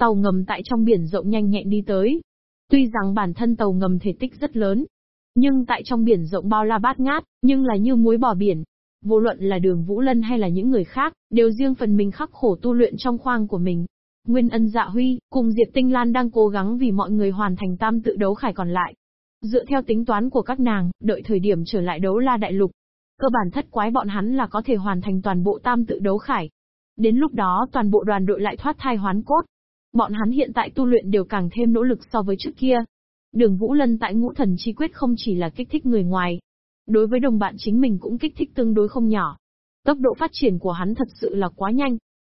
Tàu ngầm tại trong biển rộng nhanh nhẹn đi tới. Tuy rằng bản thân tàu ngầm thể tích rất lớn, nhưng tại trong biển rộng bao la bát ngát, nhưng là như muối bỏ biển. Vô luận là đường Vũ Lân hay là những người khác, đều riêng phần mình khắc khổ tu luyện trong khoang của mình. Nguyên ân dạ huy, cùng Diệp Tinh Lan đang cố gắng vì mọi người hoàn thành tam tự đấu khải còn lại. Dựa theo tính toán của các nàng, đợi thời điểm trở lại đấu la đại lục. Cơ bản thất quái bọn hắn là có thể hoàn thành toàn bộ tam tự đấu khải. Đến lúc đó toàn bộ đoàn đội lại thoát thai hoán cốt. Bọn hắn hiện tại tu luyện đều càng thêm nỗ lực so với trước kia. Đường Vũ Lân tại ngũ thần chi quyết không chỉ là kích thích người ngoài. Đối với đồng bạn chính mình cũng kích thích tương đối không nhỏ. Tốc độ phát triển của hắn thật sự là quá nhanh.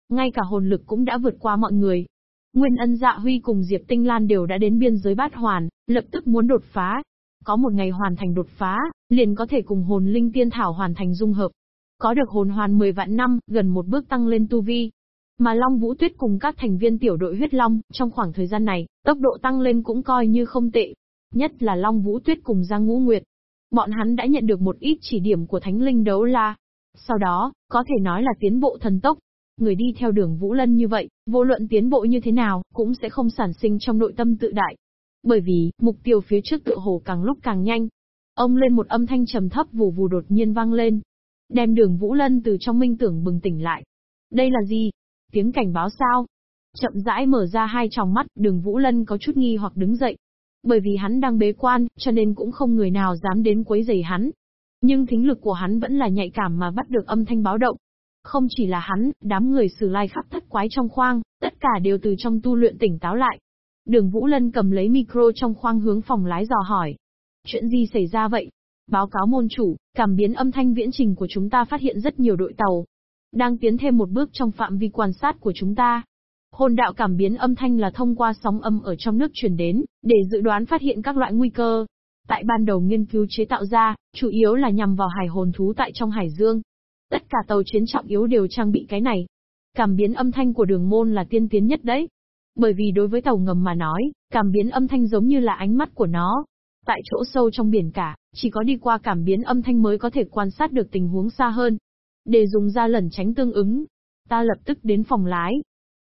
Ngay cả hồn lực cũng đã vượt qua mọi người. Nguyên ân dạ huy cùng Diệp Tinh Lan đều đã đến biên giới bát hoàn, lập tức muốn đột phá. Có một ngày hoàn thành đột phá, liền có thể cùng hồn linh tiên thảo hoàn thành dung hợp. Có được hồn hoàn 10 vạn năm, gần một bước tăng lên tu vi. Mà Long Vũ Tuyết cùng các thành viên tiểu đội huyết long, trong khoảng thời gian này, tốc độ tăng lên cũng coi như không tệ. Nhất là Long Vũ Tuyết cùng Giang Ngũ Nguyệt. Bọn hắn đã nhận được một ít chỉ điểm của Thánh Linh Đấu La. Sau đó, có thể nói là tiến bộ thần tốc, Người đi theo đường Vũ Lân như vậy, vô luận tiến bộ như thế nào, cũng sẽ không sản sinh trong nội tâm tự đại. Bởi vì, mục tiêu phía trước tự hồ càng lúc càng nhanh. Ông lên một âm thanh trầm thấp vù vù đột nhiên vang lên. Đem đường Vũ Lân từ trong minh tưởng bừng tỉnh lại. Đây là gì? Tiếng cảnh báo sao? Chậm rãi mở ra hai tròng mắt, đường Vũ Lân có chút nghi hoặc đứng dậy. Bởi vì hắn đang bế quan, cho nên cũng không người nào dám đến quấy rầy hắn. Nhưng thính lực của hắn vẫn là nhạy cảm mà bắt được âm thanh báo động. Không chỉ là hắn, đám người sử lai khắp thất quái trong khoang, tất cả đều từ trong tu luyện tỉnh táo lại. Đường Vũ Lân cầm lấy micro trong khoang hướng phòng lái dò hỏi. Chuyện gì xảy ra vậy? Báo cáo môn chủ, cảm biến âm thanh viễn trình của chúng ta phát hiện rất nhiều đội tàu. Đang tiến thêm một bước trong phạm vi quan sát của chúng ta. Hồn đạo cảm biến âm thanh là thông qua sóng âm ở trong nước truyền đến, để dự đoán phát hiện các loại nguy cơ. Tại ban đầu nghiên cứu chế tạo ra, chủ yếu là nhằm vào hải hồn thú tại trong hải dương, Tất cả tàu chiến trọng yếu đều trang bị cái này. Cảm biến âm thanh của đường môn là tiên tiến nhất đấy. Bởi vì đối với tàu ngầm mà nói, cảm biến âm thanh giống như là ánh mắt của nó. Tại chỗ sâu trong biển cả, chỉ có đi qua cảm biến âm thanh mới có thể quan sát được tình huống xa hơn. Để dùng ra lẩn tránh tương ứng. Ta lập tức đến phòng lái.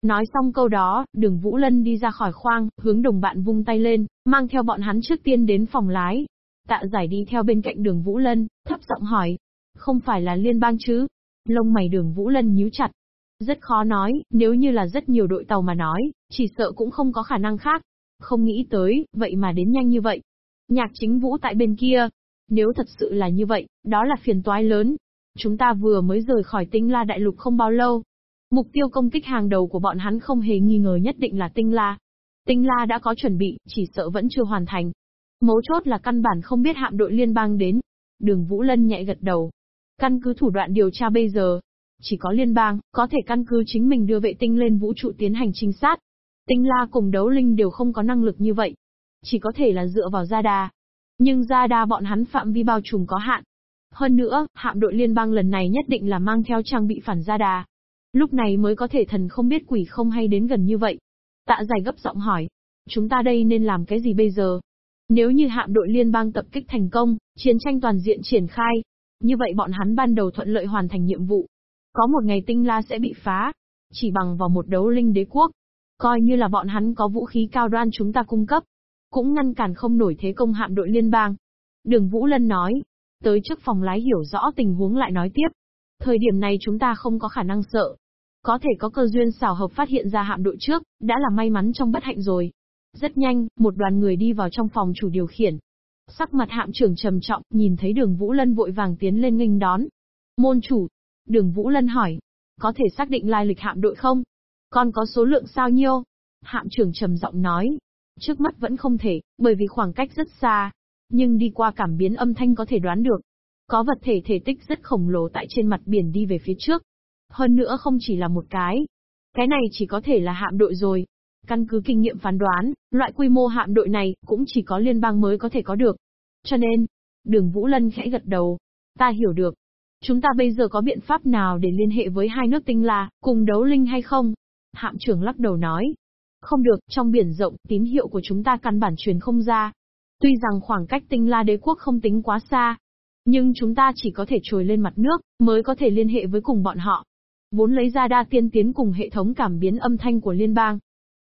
Nói xong câu đó, đường Vũ Lân đi ra khỏi khoang, hướng đồng bạn vung tay lên, mang theo bọn hắn trước tiên đến phòng lái. Tạ giải đi theo bên cạnh đường Vũ Lân, thấp giọng hỏi, không phải là liên bang chứ? Lông mày đường Vũ Lân nhíu chặt. Rất khó nói, nếu như là rất nhiều đội tàu mà nói, chỉ sợ cũng không có khả năng khác. Không nghĩ tới, vậy mà đến nhanh như vậy. Nhạc chính Vũ tại bên kia. Nếu thật sự là như vậy, đó là phiền toái lớn. Chúng ta vừa mới rời khỏi tinh la đại lục không bao lâu. Mục tiêu công kích hàng đầu của bọn hắn không hề nghi ngờ nhất định là tinh la. Tinh la đã có chuẩn bị, chỉ sợ vẫn chưa hoàn thành. Mấu chốt là căn bản không biết hạm đội liên bang đến. Đường Vũ Lân nhạy gật đầu, Căn cứ thủ đoạn điều tra bây giờ, chỉ có liên bang, có thể căn cứ chính mình đưa vệ tinh lên vũ trụ tiến hành trinh sát. Tinh la cùng đấu linh đều không có năng lực như vậy. Chỉ có thể là dựa vào gia đa. Nhưng gia đa bọn hắn phạm vi bao trùm có hạn. Hơn nữa, hạm đội liên bang lần này nhất định là mang theo trang bị phản gia đà. Lúc này mới có thể thần không biết quỷ không hay đến gần như vậy. Tạ giải gấp giọng hỏi. Chúng ta đây nên làm cái gì bây giờ? Nếu như hạm đội liên bang tập kích thành công, chiến tranh toàn diện triển khai, như vậy bọn hắn ban đầu thuận lợi hoàn thành nhiệm vụ. Có một ngày tinh la sẽ bị phá. Chỉ bằng vào một đấu linh đế quốc. Coi như là bọn hắn có vũ khí cao đoan chúng ta cung cấp. Cũng ngăn cản không nổi thế công hạm đội liên bang. Đường Vũ Lân nói. Tới trước phòng lái hiểu rõ tình huống lại nói tiếp. Thời điểm này chúng ta không có khả năng sợ. Có thể có cơ duyên xảo hợp phát hiện ra hạm đội trước, đã là may mắn trong bất hạnh rồi. Rất nhanh, một đoàn người đi vào trong phòng chủ điều khiển. Sắc mặt hạm trưởng trầm trọng, nhìn thấy đường Vũ Lân vội vàng tiến lên nghênh đón. Môn chủ. Đường Vũ Lân hỏi. Có thể xác định lai lịch hạm đội không? Còn có số lượng sao nhiêu? Hạm trưởng trầm giọng nói. Trước mắt vẫn không thể, bởi vì khoảng cách rất xa. Nhưng đi qua cảm biến âm thanh có thể đoán được. Có vật thể thể tích rất khổng lồ tại trên mặt biển đi về phía trước. Hơn nữa không chỉ là một cái. Cái này chỉ có thể là hạm đội rồi. Căn cứ kinh nghiệm phán đoán, loại quy mô hạm đội này cũng chỉ có liên bang mới có thể có được. Cho nên, đường Vũ Lân khẽ gật đầu. Ta hiểu được. Chúng ta bây giờ có biện pháp nào để liên hệ với hai nước tinh la, cùng đấu linh hay không? Hạm trưởng lắc đầu nói. Không được, trong biển rộng, tín hiệu của chúng ta căn bản truyền không ra. Tuy rằng khoảng cách tinh la đế quốc không tính quá xa, nhưng chúng ta chỉ có thể trồi lên mặt nước, mới có thể liên hệ với cùng bọn họ. Vốn lấy ra đa tiên tiến cùng hệ thống cảm biến âm thanh của liên bang.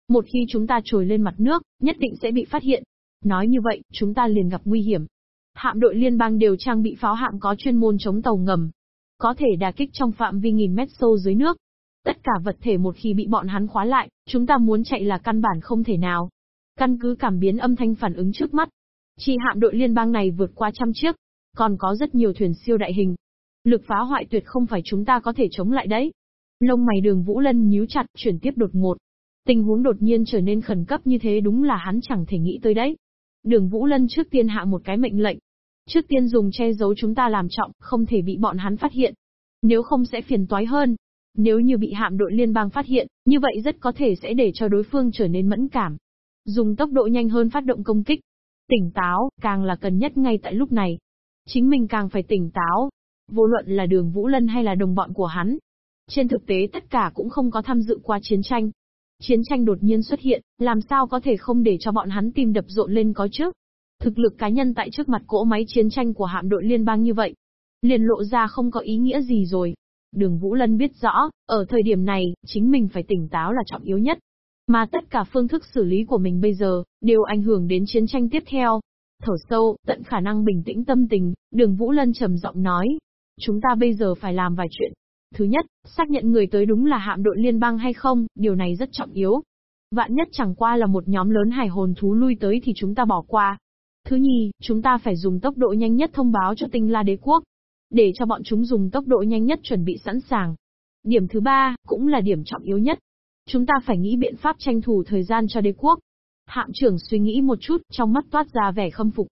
Một khi chúng ta trồi lên mặt nước, nhất định sẽ bị phát hiện. Nói như vậy, chúng ta liền gặp nguy hiểm. Hạm đội liên bang đều trang bị pháo hạm có chuyên môn chống tàu ngầm. Có thể đà kích trong phạm vi nghìn mét sâu dưới nước. Tất cả vật thể một khi bị bọn hắn khóa lại, chúng ta muốn chạy là căn bản không thể nào. Căn cứ cảm biến âm thanh phản ứng trước mắt. Chi hạm đội liên bang này vượt qua trăm chiếc. Còn có rất nhiều thuyền siêu đại hình. Lực phá hoại tuyệt không phải chúng ta có thể chống lại đấy. Lông mày đường Vũ Lân nhíu chặt, chuyển tiếp đột ngột. Tình huống đột nhiên trở nên khẩn cấp như thế đúng là hắn chẳng thể nghĩ tới đấy. Đường Vũ Lân trước tiên hạ một cái mệnh lệnh. Trước tiên dùng che giấu chúng ta làm trọng, không thể bị bọn hắn phát hiện. Nếu không sẽ phiền toái hơn. Nếu như bị hạm đội liên bang phát hiện, như vậy rất có thể sẽ để cho đối phương trở nên mẫn cảm. Dùng tốc độ nhanh hơn phát động công kích. Tỉnh táo, càng là cần nhất ngay tại lúc này. Chính mình càng phải tỉnh táo. Vô luận là đường Vũ Lân hay là đồng bọn của hắn. Trên thực tế tất cả cũng không có tham dự qua chiến tranh. Chiến tranh đột nhiên xuất hiện, làm sao có thể không để cho bọn hắn tìm đập rộn lên có chứ? Thực lực cá nhân tại trước mặt cỗ máy chiến tranh của hạm đội liên bang như vậy, liền lộ ra không có ý nghĩa gì rồi. Đường Vũ Lân biết rõ, ở thời điểm này, chính mình phải tỉnh táo là trọng yếu nhất. Mà tất cả phương thức xử lý của mình bây giờ, đều ảnh hưởng đến chiến tranh tiếp theo. Thở sâu, tận khả năng bình tĩnh tâm tình, đường Vũ Lân trầm giọng nói. Chúng ta bây giờ phải làm vài chuyện. Thứ nhất, xác nhận người tới đúng là hạm đội liên bang hay không, điều này rất trọng yếu. Vạn nhất chẳng qua là một nhóm lớn hải hồn thú lui tới thì chúng ta bỏ qua. Thứ nhì, chúng ta phải dùng tốc độ nhanh nhất thông báo cho tinh la đế quốc. Để cho bọn chúng dùng tốc độ nhanh nhất chuẩn bị sẵn sàng. Điểm thứ ba, cũng là điểm trọng yếu nhất. Chúng ta phải nghĩ biện pháp tranh thủ thời gian cho đế quốc. Hạm trưởng suy nghĩ một chút, trong mắt toát ra vẻ khâm phục.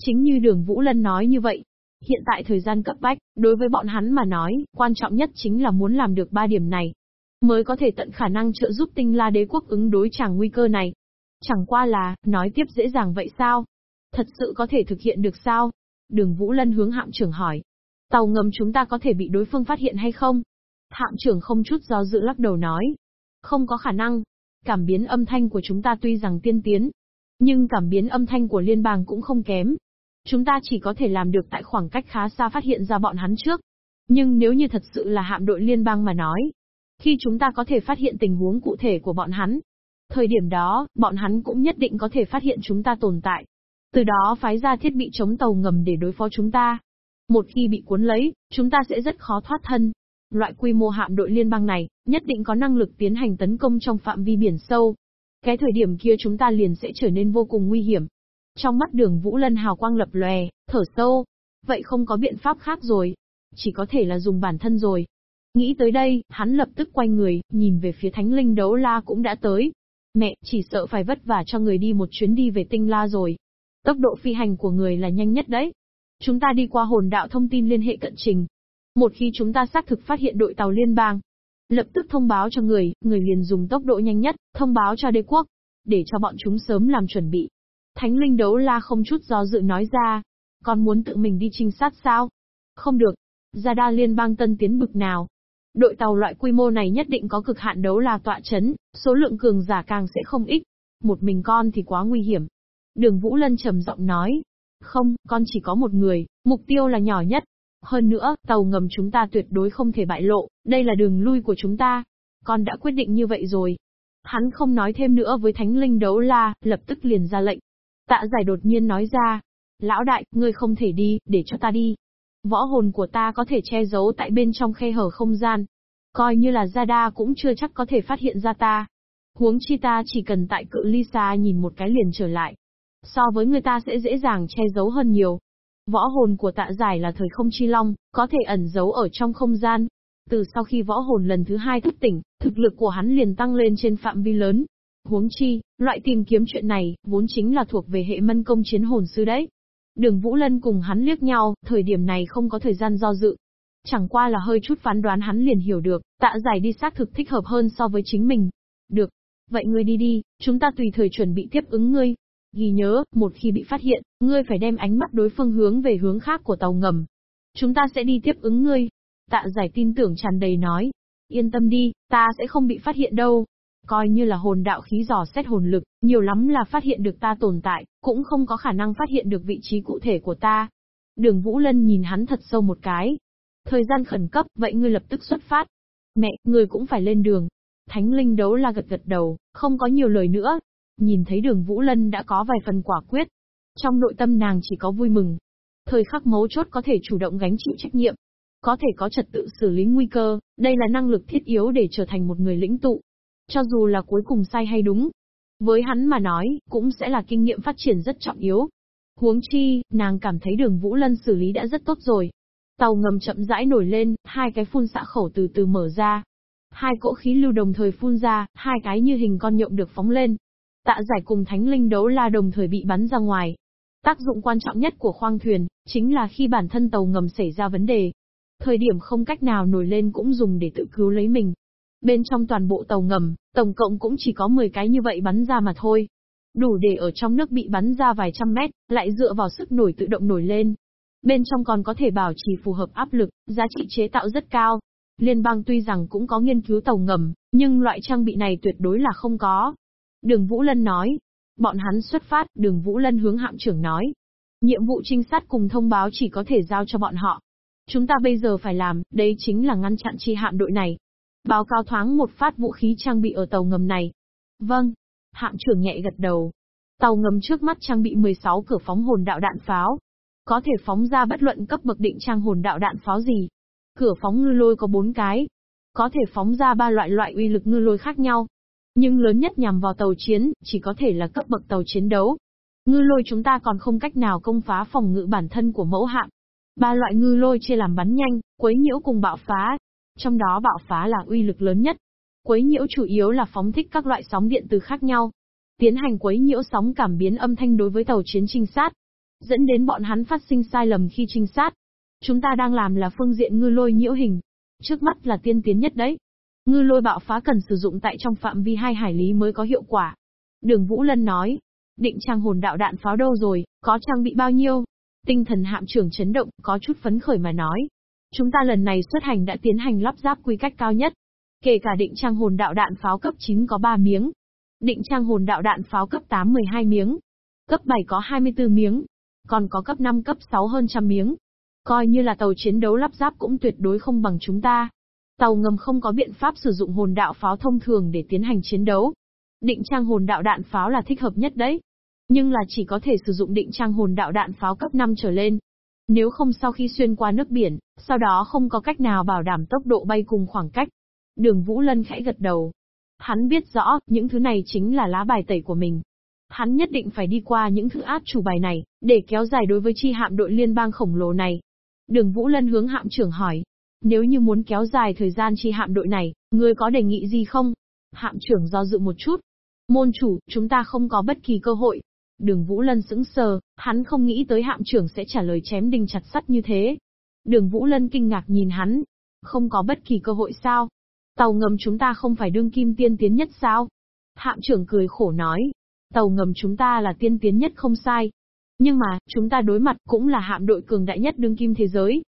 Chính như đường Vũ Lân nói như vậy, Hiện tại thời gian cấp bách, đối với bọn hắn mà nói, quan trọng nhất chính là muốn làm được ba điểm này. Mới có thể tận khả năng trợ giúp tinh la đế quốc ứng đối chẳng nguy cơ này. Chẳng qua là, nói tiếp dễ dàng vậy sao? Thật sự có thể thực hiện được sao? Đường Vũ Lân hướng hạm trưởng hỏi. Tàu ngầm chúng ta có thể bị đối phương phát hiện hay không? Hạm trưởng không chút do dự lắc đầu nói. Không có khả năng. Cảm biến âm thanh của chúng ta tuy rằng tiên tiến, nhưng cảm biến âm thanh của liên bang cũng không kém. Chúng ta chỉ có thể làm được tại khoảng cách khá xa phát hiện ra bọn hắn trước. Nhưng nếu như thật sự là hạm đội liên bang mà nói, khi chúng ta có thể phát hiện tình huống cụ thể của bọn hắn, thời điểm đó, bọn hắn cũng nhất định có thể phát hiện chúng ta tồn tại. Từ đó phái ra thiết bị chống tàu ngầm để đối phó chúng ta. Một khi bị cuốn lấy, chúng ta sẽ rất khó thoát thân. Loại quy mô hạm đội liên bang này, nhất định có năng lực tiến hành tấn công trong phạm vi biển sâu. Cái thời điểm kia chúng ta liền sẽ trở nên vô cùng nguy hiểm. Trong mắt đường Vũ Lân hào quang lập lòe, thở sâu. Vậy không có biện pháp khác rồi. Chỉ có thể là dùng bản thân rồi. Nghĩ tới đây, hắn lập tức quay người, nhìn về phía thánh linh đấu la cũng đã tới. Mẹ, chỉ sợ phải vất vả cho người đi một chuyến đi về tinh la rồi. Tốc độ phi hành của người là nhanh nhất đấy. Chúng ta đi qua hồn đạo thông tin liên hệ cận trình. Một khi chúng ta xác thực phát hiện đội tàu liên bang, lập tức thông báo cho người, người liền dùng tốc độ nhanh nhất, thông báo cho đế quốc, để cho bọn chúng sớm làm chuẩn bị. Thánh linh đấu la không chút do dự nói ra. Con muốn tự mình đi trinh sát sao? Không được. Gia đa liên bang tân tiến bực nào? Đội tàu loại quy mô này nhất định có cực hạn đấu la tọa chấn, số lượng cường giả càng sẽ không ít. Một mình con thì quá nguy hiểm. Đường Vũ Lân trầm giọng nói. Không, con chỉ có một người, mục tiêu là nhỏ nhất. Hơn nữa, tàu ngầm chúng ta tuyệt đối không thể bại lộ, đây là đường lui của chúng ta. Con đã quyết định như vậy rồi. Hắn không nói thêm nữa với thánh linh đấu la, lập tức liền ra lệnh. Tạ giải đột nhiên nói ra. Lão đại, ngươi không thể đi, để cho ta đi. Võ hồn của ta có thể che giấu tại bên trong khe hở không gian. Coi như là Zada cũng chưa chắc có thể phát hiện ra ta. Huống chi ta chỉ cần tại cự ly xa nhìn một cái liền trở lại. So với người ta sẽ dễ dàng che giấu hơn nhiều. Võ hồn của tạ giải là thời không chi long, có thể ẩn giấu ở trong không gian. Từ sau khi võ hồn lần thứ hai thức tỉnh, thực lực của hắn liền tăng lên trên phạm vi lớn, Huống chi, loại tìm kiếm chuyện này, vốn chính là thuộc về hệ mân công chiến hồn sư đấy. Đường Vũ Lân cùng hắn liếc nhau, thời điểm này không có thời gian do dự. Chẳng qua là hơi chút phán đoán hắn liền hiểu được, tạ giải đi xác thực thích hợp hơn so với chính mình. Được. Vậy ngươi đi đi, chúng ta tùy thời chuẩn bị tiếp ứng ngươi. Ghi nhớ, một khi bị phát hiện, ngươi phải đem ánh mắt đối phương hướng về hướng khác của tàu ngầm. Chúng ta sẽ đi tiếp ứng ngươi. Tạ giải tin tưởng tràn đầy nói. Yên tâm đi, ta sẽ không bị phát hiện đâu. Coi như là hồn đạo khí dò xét hồn lực, nhiều lắm là phát hiện được ta tồn tại, cũng không có khả năng phát hiện được vị trí cụ thể của ta. Đường Vũ Lân nhìn hắn thật sâu một cái. Thời gian khẩn cấp, vậy ngươi lập tức xuất phát. Mẹ, ngươi cũng phải lên đường. Thánh linh đấu la gật gật đầu, không có nhiều lời nữa. Nhìn thấy đường Vũ Lân đã có vài phần quả quyết. Trong nội tâm nàng chỉ có vui mừng. Thời khắc mấu chốt có thể chủ động gánh chịu trách nhiệm. Có thể có trật tự xử lý nguy cơ, đây là năng lực thiết yếu để trở thành một người lĩnh tụ. Cho dù là cuối cùng sai hay đúng. Với hắn mà nói, cũng sẽ là kinh nghiệm phát triển rất trọng yếu. Huống chi, nàng cảm thấy đường Vũ Lân xử lý đã rất tốt rồi. Tàu ngầm chậm rãi nổi lên, hai cái phun xạ khẩu từ từ mở ra. Hai cỗ khí lưu đồng thời phun ra, hai cái như hình con nhộng được phóng lên. Tạ giải cùng thánh linh đấu la đồng thời bị bắn ra ngoài. Tác dụng quan trọng nhất của khoang thuyền, chính là khi bản thân tàu ngầm xảy ra vấn đề. Thời điểm không cách nào nổi lên cũng dùng để tự cứu lấy mình. Bên trong toàn bộ tàu ngầm, tổng cộng cũng chỉ có 10 cái như vậy bắn ra mà thôi. Đủ để ở trong nước bị bắn ra vài trăm mét, lại dựa vào sức nổi tự động nổi lên. Bên trong còn có thể bảo trì phù hợp áp lực, giá trị chế tạo rất cao. Liên bang tuy rằng cũng có nghiên cứu tàu ngầm, nhưng loại trang bị này tuyệt đối là không có. Đường Vũ Lân nói. Bọn hắn xuất phát, đường Vũ Lân hướng hạm trưởng nói. Nhiệm vụ trinh sát cùng thông báo chỉ có thể giao cho bọn họ. Chúng ta bây giờ phải làm, đấy chính là ngăn chặn chi hạm đội này. Báo cáo thoáng một phát vũ khí trang bị ở tàu ngầm này. Vâng. Hạm trưởng nhẹ gật đầu. Tàu ngầm trước mắt trang bị 16 cửa phóng hồn đạo đạn pháo. Có thể phóng ra bất luận cấp bậc định trang hồn đạo đạn pháo gì. Cửa phóng ngư lôi có 4 cái. Có thể phóng ra ba loại loại uy lực ngư lôi khác nhau. Nhưng lớn nhất nhằm vào tàu chiến, chỉ có thể là cấp bậc tàu chiến đấu. Ngư lôi chúng ta còn không cách nào công phá phòng ngự bản thân của mẫu hạm. Ba loại ngư lôi chia làm bắn nhanh, quấy nhiễu cùng bạo phá. Trong đó bạo phá là uy lực lớn nhất. Quấy nhiễu chủ yếu là phóng thích các loại sóng điện từ khác nhau. Tiến hành quấy nhiễu sóng cảm biến âm thanh đối với tàu chiến trinh sát. Dẫn đến bọn hắn phát sinh sai lầm khi trinh sát. Chúng ta đang làm là phương diện ngư lôi nhiễu hình. Trước mắt là tiên tiến nhất đấy. Ngư lôi bạo phá cần sử dụng tại trong phạm vi hai hải lý mới có hiệu quả. Đường Vũ Lân nói. Định trang hồn đạo đạn pháo đâu rồi, có trang bị bao nhiêu? Tinh thần hạm trưởng chấn động, có chút phấn khởi mà nói. Chúng ta lần này xuất hành đã tiến hành lắp ráp quy cách cao nhất. Kể cả định trang hồn đạo đạn pháo cấp 9 có 3 miếng. Định trang hồn đạo đạn pháo cấp 8 12 miếng. Cấp 7 có 24 miếng. Còn có cấp 5 cấp 6 hơn trăm miếng. Coi như là tàu chiến đấu lắp ráp cũng tuyệt đối không bằng chúng ta. Tàu ngầm không có biện pháp sử dụng hồn đạo pháo thông thường để tiến hành chiến đấu. Định trang hồn đạo đạn pháo là thích hợp nhất đấy. Nhưng là chỉ có thể sử dụng định trang hồn đạo đạn pháo cấp 5 trở lên. Nếu không sau khi xuyên qua nước biển, sau đó không có cách nào bảo đảm tốc độ bay cùng khoảng cách. Đường Vũ Lân khẽ gật đầu. Hắn biết rõ, những thứ này chính là lá bài tẩy của mình. Hắn nhất định phải đi qua những thứ át chủ bài này, để kéo dài đối với chi hạm đội liên bang khổng lồ này. Đường Vũ Lân hướng hạm trưởng hỏi. Nếu như muốn kéo dài thời gian chi hạm đội này, ngươi có đề nghị gì không? Hạm trưởng do dự một chút. Môn chủ, chúng ta không có bất kỳ cơ hội. Đường Vũ Lân sững sờ, hắn không nghĩ tới hạm trưởng sẽ trả lời chém đinh chặt sắt như thế. Đường Vũ Lân kinh ngạc nhìn hắn. Không có bất kỳ cơ hội sao? Tàu ngầm chúng ta không phải đương kim tiên tiến nhất sao? Hạm trưởng cười khổ nói. Tàu ngầm chúng ta là tiên tiến nhất không sai. Nhưng mà, chúng ta đối mặt cũng là hạm đội cường đại nhất đương kim thế giới.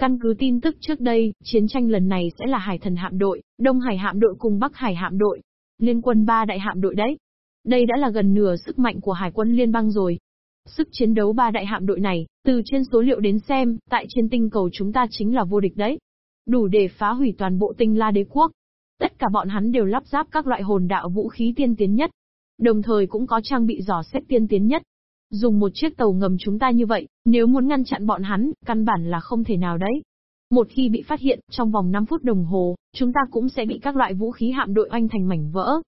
Căn cứ tin tức trước đây, chiến tranh lần này sẽ là Hải Thần hạm đội, Đông Hải hạm đội cùng Bắc Hải hạm đội. Liên quân ba đại hạm đội đấy. Đây đã là gần nửa sức mạnh của Hải quân liên bang rồi. Sức chiến đấu ba đại hạm đội này, từ trên số liệu đến xem, tại trên tinh cầu chúng ta chính là vô địch đấy. Đủ để phá hủy toàn bộ tinh la đế quốc. Tất cả bọn hắn đều lắp ráp các loại hồn đạo vũ khí tiên tiến nhất. Đồng thời cũng có trang bị giỏ xét tiên tiến nhất. Dùng một chiếc tàu ngầm chúng ta như vậy, nếu muốn ngăn chặn bọn hắn, căn bản là không thể nào đấy. Một khi bị phát hiện, trong vòng 5 phút đồng hồ, chúng ta cũng sẽ bị các loại vũ khí hạm đội oanh thành mảnh vỡ.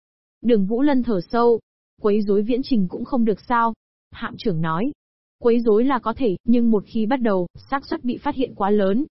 Đường Vũ Lân thở sâu. Quấy rối viễn trình cũng không được sao. Hạm trưởng nói. Quấy rối là có thể, nhưng một khi bắt đầu, xác suất bị phát hiện quá lớn.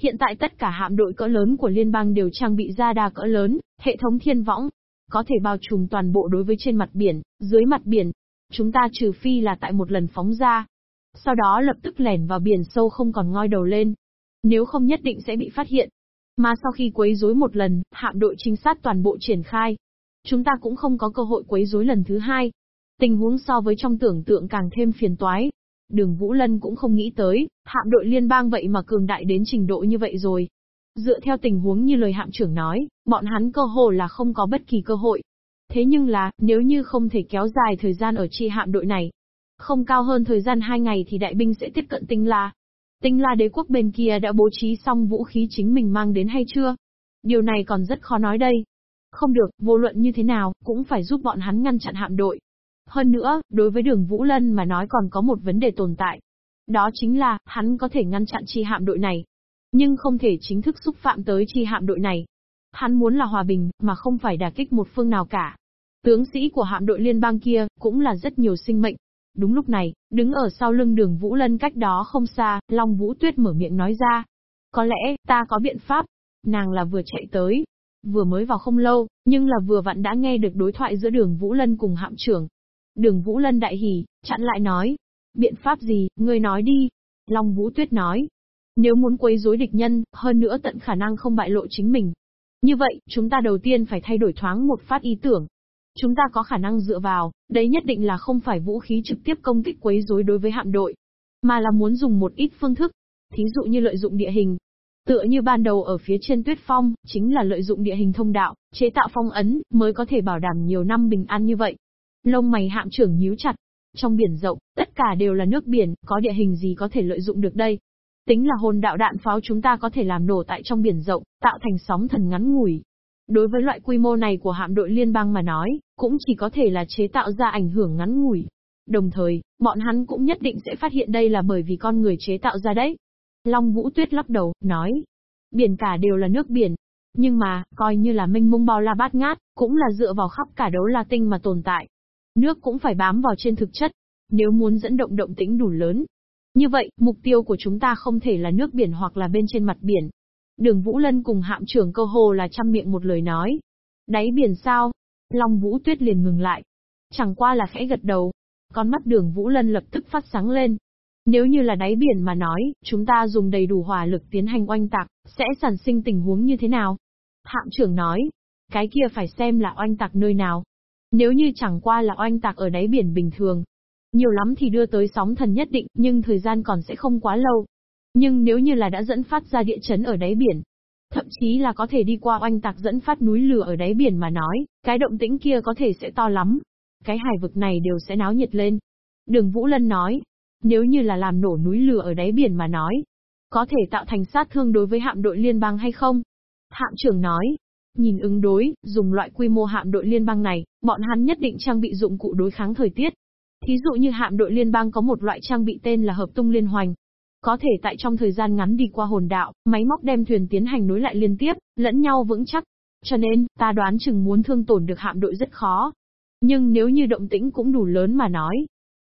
Hiện tại tất cả hạm đội cỡ lớn của liên bang đều trang bị ra đa cỡ lớn, hệ thống thiên võng. Có thể bao trùm toàn bộ đối với trên mặt biển, dưới mặt biển. Chúng ta trừ phi là tại một lần phóng ra. Sau đó lập tức lẻn vào biển sâu không còn ngoi đầu lên. Nếu không nhất định sẽ bị phát hiện. Mà sau khi quấy rối một lần, hạm đội trinh sát toàn bộ triển khai. Chúng ta cũng không có cơ hội quấy rối lần thứ hai. Tình huống so với trong tưởng tượng càng thêm phiền toái. Đường Vũ Lân cũng không nghĩ tới, hạm đội liên bang vậy mà cường đại đến trình độ như vậy rồi. Dựa theo tình huống như lời hạm trưởng nói, bọn hắn cơ hồ là không có bất kỳ cơ hội. Thế nhưng là, nếu như không thể kéo dài thời gian ở chi hạm đội này, không cao hơn thời gian 2 ngày thì đại binh sẽ tiếp cận tinh la. Tinh la đế quốc bên kia đã bố trí xong vũ khí chính mình mang đến hay chưa? Điều này còn rất khó nói đây. Không được, vô luận như thế nào, cũng phải giúp bọn hắn ngăn chặn hạm đội. Hơn nữa, đối với đường Vũ Lân mà nói còn có một vấn đề tồn tại. Đó chính là, hắn có thể ngăn chặn chi hạm đội này. Nhưng không thể chính thức xúc phạm tới chi hạm đội này. Hắn muốn là hòa bình, mà không phải đả kích một phương nào cả. Tướng sĩ của hạm đội liên bang kia, cũng là rất nhiều sinh mệnh. Đúng lúc này, đứng ở sau lưng đường Vũ Lân cách đó không xa, Long Vũ Tuyết mở miệng nói ra. Có lẽ, ta có biện pháp. Nàng là vừa chạy tới. Vừa mới vào không lâu, nhưng là vừa vặn đã nghe được đối thoại giữa đường Vũ Lân cùng hạm trưởng. Đường Vũ Lân đại hỉ, chặn lại nói. Biện pháp gì, ngươi nói đi. Long Vũ Tuyết nói. Nếu muốn quấy rối địch nhân, hơn nữa tận khả năng không bại lộ chính mình. Như vậy, chúng ta đầu tiên phải thay đổi thoáng một phát ý tưởng, Chúng ta có khả năng dựa vào, đấy nhất định là không phải vũ khí trực tiếp công kích quấy rối đối với hạm đội, mà là muốn dùng một ít phương thức, thí dụ như lợi dụng địa hình. Tựa như ban đầu ở phía trên tuyết phong, chính là lợi dụng địa hình thông đạo, chế tạo phong ấn, mới có thể bảo đảm nhiều năm bình an như vậy. Lông mày hạm trưởng nhíu chặt. Trong biển rộng, tất cả đều là nước biển, có địa hình gì có thể lợi dụng được đây? Tính là hồn đạo đạn pháo chúng ta có thể làm nổ tại trong biển rộng, tạo thành sóng thần ngắn ngủi, Đối với loại quy mô này của hạm đội liên bang mà nói, cũng chỉ có thể là chế tạo ra ảnh hưởng ngắn ngủi. Đồng thời, bọn hắn cũng nhất định sẽ phát hiện đây là bởi vì con người chế tạo ra đấy. Long Vũ Tuyết lắc đầu, nói. Biển cả đều là nước biển. Nhưng mà, coi như là Minh mông bao la bát ngát, cũng là dựa vào khắp cả đấu la tinh mà tồn tại. Nước cũng phải bám vào trên thực chất. Nếu muốn dẫn động động tĩnh đủ lớn. Như vậy, mục tiêu của chúng ta không thể là nước biển hoặc là bên trên mặt biển, Đường Vũ Lân cùng hạm trưởng cơ hồ là trăm miệng một lời nói. Đáy biển sao? Long Vũ Tuyết liền ngừng lại. Chẳng qua là khẽ gật đầu. Con mắt đường Vũ Lân lập tức phát sáng lên. Nếu như là đáy biển mà nói, chúng ta dùng đầy đủ hỏa lực tiến hành oanh tạc, sẽ sản sinh tình huống như thế nào? Hạm trưởng nói, cái kia phải xem là oanh tạc nơi nào. Nếu như chẳng qua là oanh tạc ở đáy biển bình thường, nhiều lắm thì đưa tới sóng thần nhất định, nhưng thời gian còn sẽ không quá lâu. Nhưng nếu như là đã dẫn phát ra địa chấn ở đáy biển, thậm chí là có thể đi qua oanh tạc dẫn phát núi lửa ở đáy biển mà nói, cái động tĩnh kia có thể sẽ to lắm. Cái hải vực này đều sẽ náo nhiệt lên. Đường Vũ Lân nói, nếu như là làm nổ núi lửa ở đáy biển mà nói, có thể tạo thành sát thương đối với hạm đội liên bang hay không? Hạm trưởng nói, nhìn ứng đối, dùng loại quy mô hạm đội liên bang này, bọn hắn nhất định trang bị dụng cụ đối kháng thời tiết. Thí dụ như hạm đội liên bang có một loại trang bị tên là hợp tung liên hoành, có thể tại trong thời gian ngắn đi qua hồn đạo, máy móc đem thuyền tiến hành nối lại liên tiếp, lẫn nhau vững chắc. Cho nên, ta đoán chừng muốn thương tổn được hạm đội rất khó. Nhưng nếu như động tĩnh cũng đủ lớn mà nói,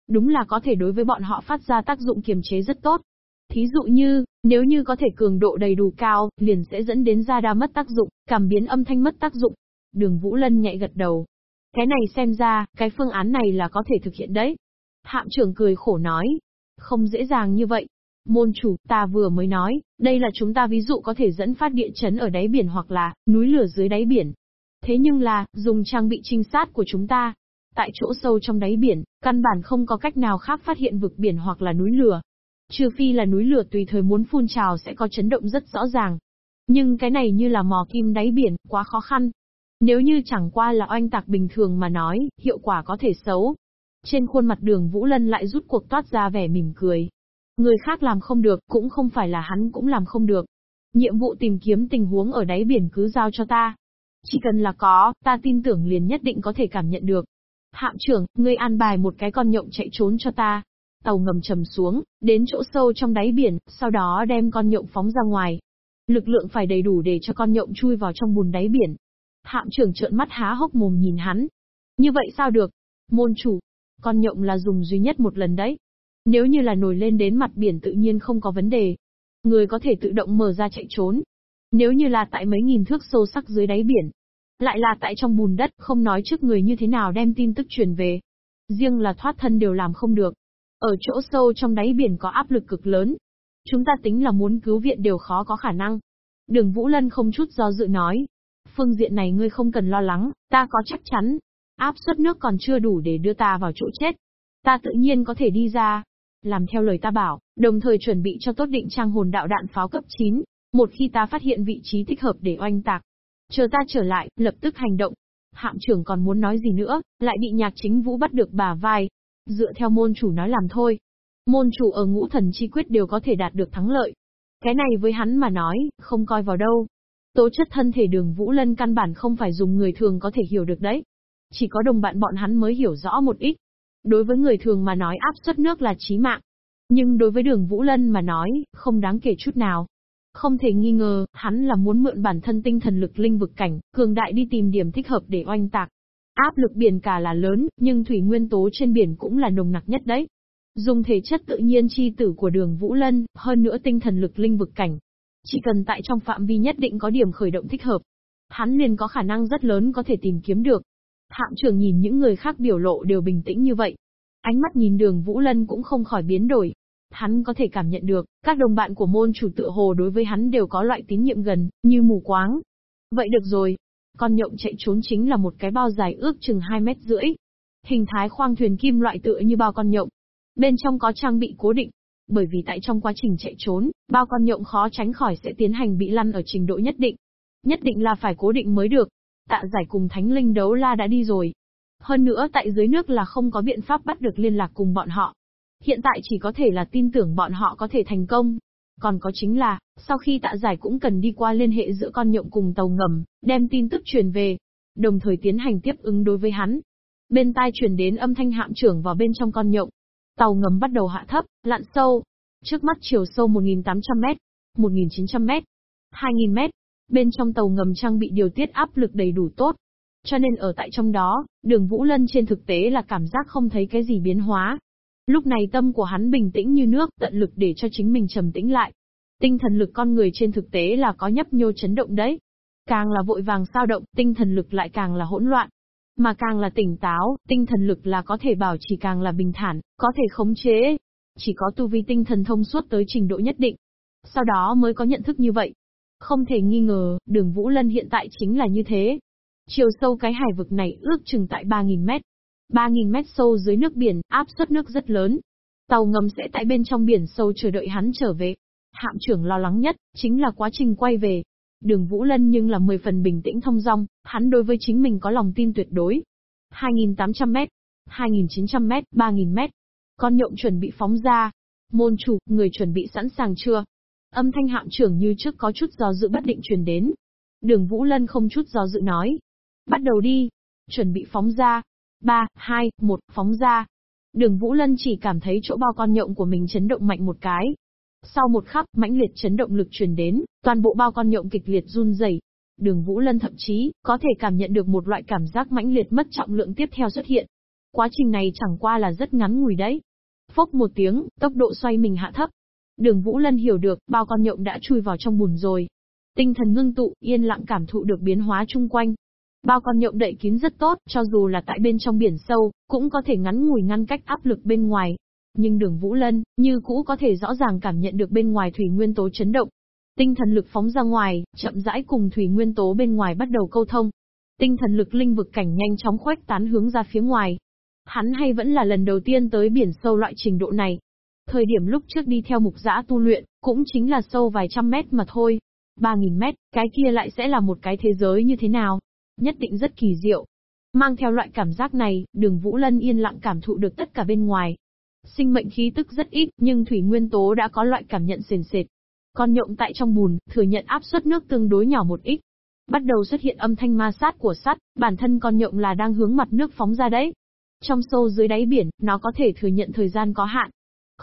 đúng là có thể đối với bọn họ phát ra tác dụng kiềm chế rất tốt. Thí dụ như, nếu như có thể cường độ đầy đủ cao, liền sẽ dẫn đến ra đa mất tác dụng, cảm biến âm thanh mất tác dụng. Đường Vũ Lân nhạy gật đầu. Cái này xem ra, cái phương án này là có thể thực hiện đấy. Hạm trưởng cười khổ nói. Không dễ dàng như vậy. Môn chủ, ta vừa mới nói, đây là chúng ta ví dụ có thể dẫn phát địa chấn ở đáy biển hoặc là núi lửa dưới đáy biển. Thế nhưng là, dùng trang bị trinh sát của chúng ta, tại chỗ sâu trong đáy biển, căn bản không có cách nào khác phát hiện vực biển hoặc là núi lửa. Trừ phi là núi lửa tùy thời muốn phun trào sẽ có chấn động rất rõ ràng. Nhưng cái này như là mò kim đáy biển, quá khó khăn. Nếu như chẳng qua là oanh tạc bình thường mà nói, hiệu quả có thể xấu. Trên khuôn mặt đường Vũ Lân lại rút cuộc toát ra vẻ mỉm cười. Người khác làm không được, cũng không phải là hắn cũng làm không được. Nhiệm vụ tìm kiếm tình huống ở đáy biển cứ giao cho ta. Chỉ cần là có, ta tin tưởng liền nhất định có thể cảm nhận được. Hạm trưởng, ngươi an bài một cái con nhộng chạy trốn cho ta. Tàu ngầm trầm xuống, đến chỗ sâu trong đáy biển, sau đó đem con nhộng phóng ra ngoài. Lực lượng phải đầy đủ để cho con nhộng chui vào trong bùn đáy biển. Hạm trưởng trợn mắt há hốc mồm nhìn hắn. Như vậy sao được? Môn chủ, con nhộng là dùng duy nhất một lần đấy. Nếu như là nổi lên đến mặt biển tự nhiên không có vấn đề. Người có thể tự động mở ra chạy trốn. Nếu như là tại mấy nghìn thước sâu sắc dưới đáy biển. Lại là tại trong bùn đất, không nói trước người như thế nào đem tin tức truyền về. Riêng là thoát thân đều làm không được. Ở chỗ sâu trong đáy biển có áp lực cực lớn. Chúng ta tính là muốn cứu viện đều khó có khả năng. Đường Vũ Lân không chút do dự nói. Phương diện này ngươi không cần lo lắng, ta có chắc chắn. Áp suất nước còn chưa đủ để đưa ta vào chỗ chết. Ta tự nhiên có thể đi ra làm theo lời ta bảo, đồng thời chuẩn bị cho tốt định trang hồn đạo đạn pháo cấp 9, một khi ta phát hiện vị trí thích hợp để oanh tạc. Chờ ta trở lại, lập tức hành động. Hạm trưởng còn muốn nói gì nữa, lại bị nhạc chính vũ bắt được bà vai. Dựa theo môn chủ nói làm thôi. Môn chủ ở ngũ thần chi quyết đều có thể đạt được thắng lợi. Cái này với hắn mà nói, không coi vào đâu. Tố chất thân thể đường Vũ Lân căn bản không phải dùng người thường có thể hiểu được đấy. Chỉ có đồng bạn bọn hắn mới hiểu rõ một ít. Đối với người thường mà nói áp suất nước là chí mạng. Nhưng đối với đường Vũ Lân mà nói, không đáng kể chút nào. Không thể nghi ngờ, hắn là muốn mượn bản thân tinh thần lực linh vực cảnh, cường đại đi tìm điểm thích hợp để oanh tạc. Áp lực biển cả là lớn, nhưng thủy nguyên tố trên biển cũng là nồng nặc nhất đấy. Dùng thể chất tự nhiên chi tử của đường Vũ Lân, hơn nữa tinh thần lực linh vực cảnh. Chỉ cần tại trong phạm vi nhất định có điểm khởi động thích hợp. Hắn liền có khả năng rất lớn có thể tìm kiếm được. Hạm trưởng nhìn những người khác biểu lộ đều bình tĩnh như vậy. Ánh mắt nhìn đường Vũ Lân cũng không khỏi biến đổi. Hắn có thể cảm nhận được, các đồng bạn của môn chủ tự hồ đối với hắn đều có loại tín nhiệm gần, như mù quáng. Vậy được rồi. Con nhộng chạy trốn chính là một cái bao dài ước chừng 2 mét rưỡi. Hình thái khoang thuyền kim loại tựa như bao con nhộng. Bên trong có trang bị cố định. Bởi vì tại trong quá trình chạy trốn, bao con nhộng khó tránh khỏi sẽ tiến hành bị lăn ở trình độ nhất định. Nhất định là phải cố định mới được. Tạ giải cùng thánh linh đấu la đã đi rồi. Hơn nữa tại dưới nước là không có biện pháp bắt được liên lạc cùng bọn họ. Hiện tại chỉ có thể là tin tưởng bọn họ có thể thành công. Còn có chính là, sau khi tạ giải cũng cần đi qua liên hệ giữa con nhộng cùng tàu ngầm, đem tin tức truyền về. Đồng thời tiến hành tiếp ứng đối với hắn. Bên tai truyền đến âm thanh hạm trưởng vào bên trong con nhộng. Tàu ngầm bắt đầu hạ thấp, lặn sâu. Trước mắt chiều sâu 1.800 mét, 1.900 mét, 2.000 mét. Bên trong tàu ngầm trang bị điều tiết áp lực đầy đủ tốt. Cho nên ở tại trong đó, đường Vũ Lân trên thực tế là cảm giác không thấy cái gì biến hóa. Lúc này tâm của hắn bình tĩnh như nước, tận lực để cho chính mình trầm tĩnh lại. Tinh thần lực con người trên thực tế là có nhấp nhô chấn động đấy. Càng là vội vàng sao động, tinh thần lực lại càng là hỗn loạn. Mà càng là tỉnh táo, tinh thần lực là có thể bảo chỉ càng là bình thản, có thể khống chế. Chỉ có tu vi tinh thần thông suốt tới trình độ nhất định. Sau đó mới có nhận thức như vậy. Không thể nghi ngờ, đường Vũ Lân hiện tại chính là như thế. Chiều sâu cái hải vực này ước chừng tại 3.000 mét. 3.000 mét sâu dưới nước biển, áp suất nước rất lớn. Tàu ngầm sẽ tại bên trong biển sâu chờ đợi hắn trở về. Hạm trưởng lo lắng nhất, chính là quá trình quay về. Đường Vũ Lân nhưng là 10 phần bình tĩnh thông dong, hắn đối với chính mình có lòng tin tuyệt đối. 2.800 mét, 2.900 mét, 3.000 mét. Con nhộng chuẩn bị phóng ra. Môn chủ, người chuẩn bị sẵn sàng chưa? Âm thanh hạm trưởng như trước có chút do dự bất định truyền đến. Đường Vũ Lân không chút do dự nói. Bắt đầu đi. Chuẩn bị phóng ra. 3, 2, 1, phóng ra. Đường Vũ Lân chỉ cảm thấy chỗ bao con nhộng của mình chấn động mạnh một cái. Sau một khắc, mãnh liệt chấn động lực truyền đến, toàn bộ bao con nhộng kịch liệt run rẩy. Đường Vũ Lân thậm chí có thể cảm nhận được một loại cảm giác mãnh liệt mất trọng lượng tiếp theo xuất hiện. Quá trình này chẳng qua là rất ngắn ngủi đấy. Phốc một tiếng, tốc độ xoay mình hạ thấp. Đường Vũ Lân hiểu được, bao con nhộng đã chui vào trong bùn rồi. Tinh thần ngưng tụ, yên lặng cảm thụ được biến hóa chung quanh. Bao con nhộng đậy kín rất tốt, cho dù là tại bên trong biển sâu, cũng có thể ngắn ngủi ngăn cách áp lực bên ngoài. Nhưng đường Vũ Lân, như cũ có thể rõ ràng cảm nhận được bên ngoài thủy nguyên tố chấn động. Tinh thần lực phóng ra ngoài, chậm rãi cùng thủy nguyên tố bên ngoài bắt đầu câu thông. Tinh thần lực linh vực cảnh nhanh chóng khuếch tán hướng ra phía ngoài. Hắn hay vẫn là lần đầu tiên tới biển sâu loại trình độ này. Thời điểm lúc trước đi theo mục giã tu luyện, cũng chính là sâu vài trăm mét mà thôi. 3.000 mét, cái kia lại sẽ là một cái thế giới như thế nào? Nhất định rất kỳ diệu. Mang theo loại cảm giác này, đường Vũ Lân yên lặng cảm thụ được tất cả bên ngoài. Sinh mệnh khí tức rất ít, nhưng thủy nguyên tố đã có loại cảm nhận sền sệt. Con nhộng tại trong bùn, thừa nhận áp suất nước tương đối nhỏ một ít. Bắt đầu xuất hiện âm thanh ma sát của sắt, bản thân con nhộng là đang hướng mặt nước phóng ra đấy. Trong sâu dưới đáy biển, nó có thể thừa nhận thời gian có hạn.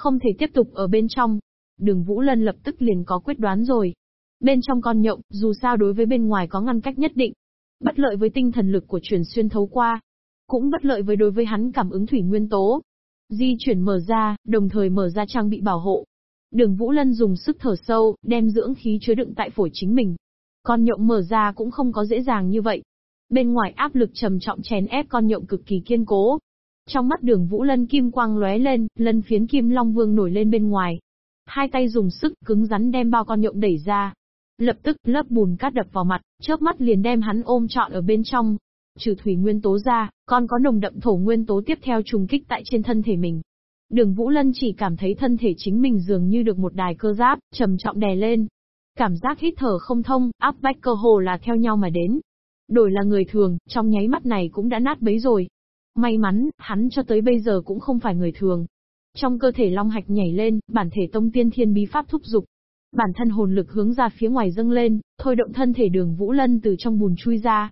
Không thể tiếp tục ở bên trong. Đường Vũ Lân lập tức liền có quyết đoán rồi. Bên trong con nhộng, dù sao đối với bên ngoài có ngăn cách nhất định, Bất lợi với tinh thần lực của truyền xuyên thấu qua. Cũng bất lợi với đối với hắn cảm ứng thủy nguyên tố. Di chuyển mở ra, đồng thời mở ra trang bị bảo hộ. Đường Vũ Lân dùng sức thở sâu, đem dưỡng khí chứa đựng tại phổi chính mình. Con nhộng mở ra cũng không có dễ dàng như vậy. Bên ngoài áp lực trầm trọng chèn ép con nhộng cực kỳ kiên cố. Trong mắt đường Vũ Lân kim quang lóe lên, lân phiến kim long vương nổi lên bên ngoài. Hai tay dùng sức cứng rắn đem bao con nhộng đẩy ra. Lập tức, lớp bùn cát đập vào mặt, chớp mắt liền đem hắn ôm trọn ở bên trong. Trừ thủy nguyên tố ra, còn có nồng đậm thổ nguyên tố tiếp theo trùng kích tại trên thân thể mình. Đường Vũ Lân chỉ cảm thấy thân thể chính mình dường như được một đài cơ giáp, trầm trọng đè lên. Cảm giác hít thở không thông, áp bách cơ hồ là theo nhau mà đến. Đổi là người thường, trong nháy mắt này cũng đã nát bấy rồi. May mắn, hắn cho tới bây giờ cũng không phải người thường. Trong cơ thể long hạch nhảy lên, bản thể tông tiên thiên bí pháp thúc dục, Bản thân hồn lực hướng ra phía ngoài dâng lên, thôi động thân thể đường Vũ Lân từ trong bùn chui ra.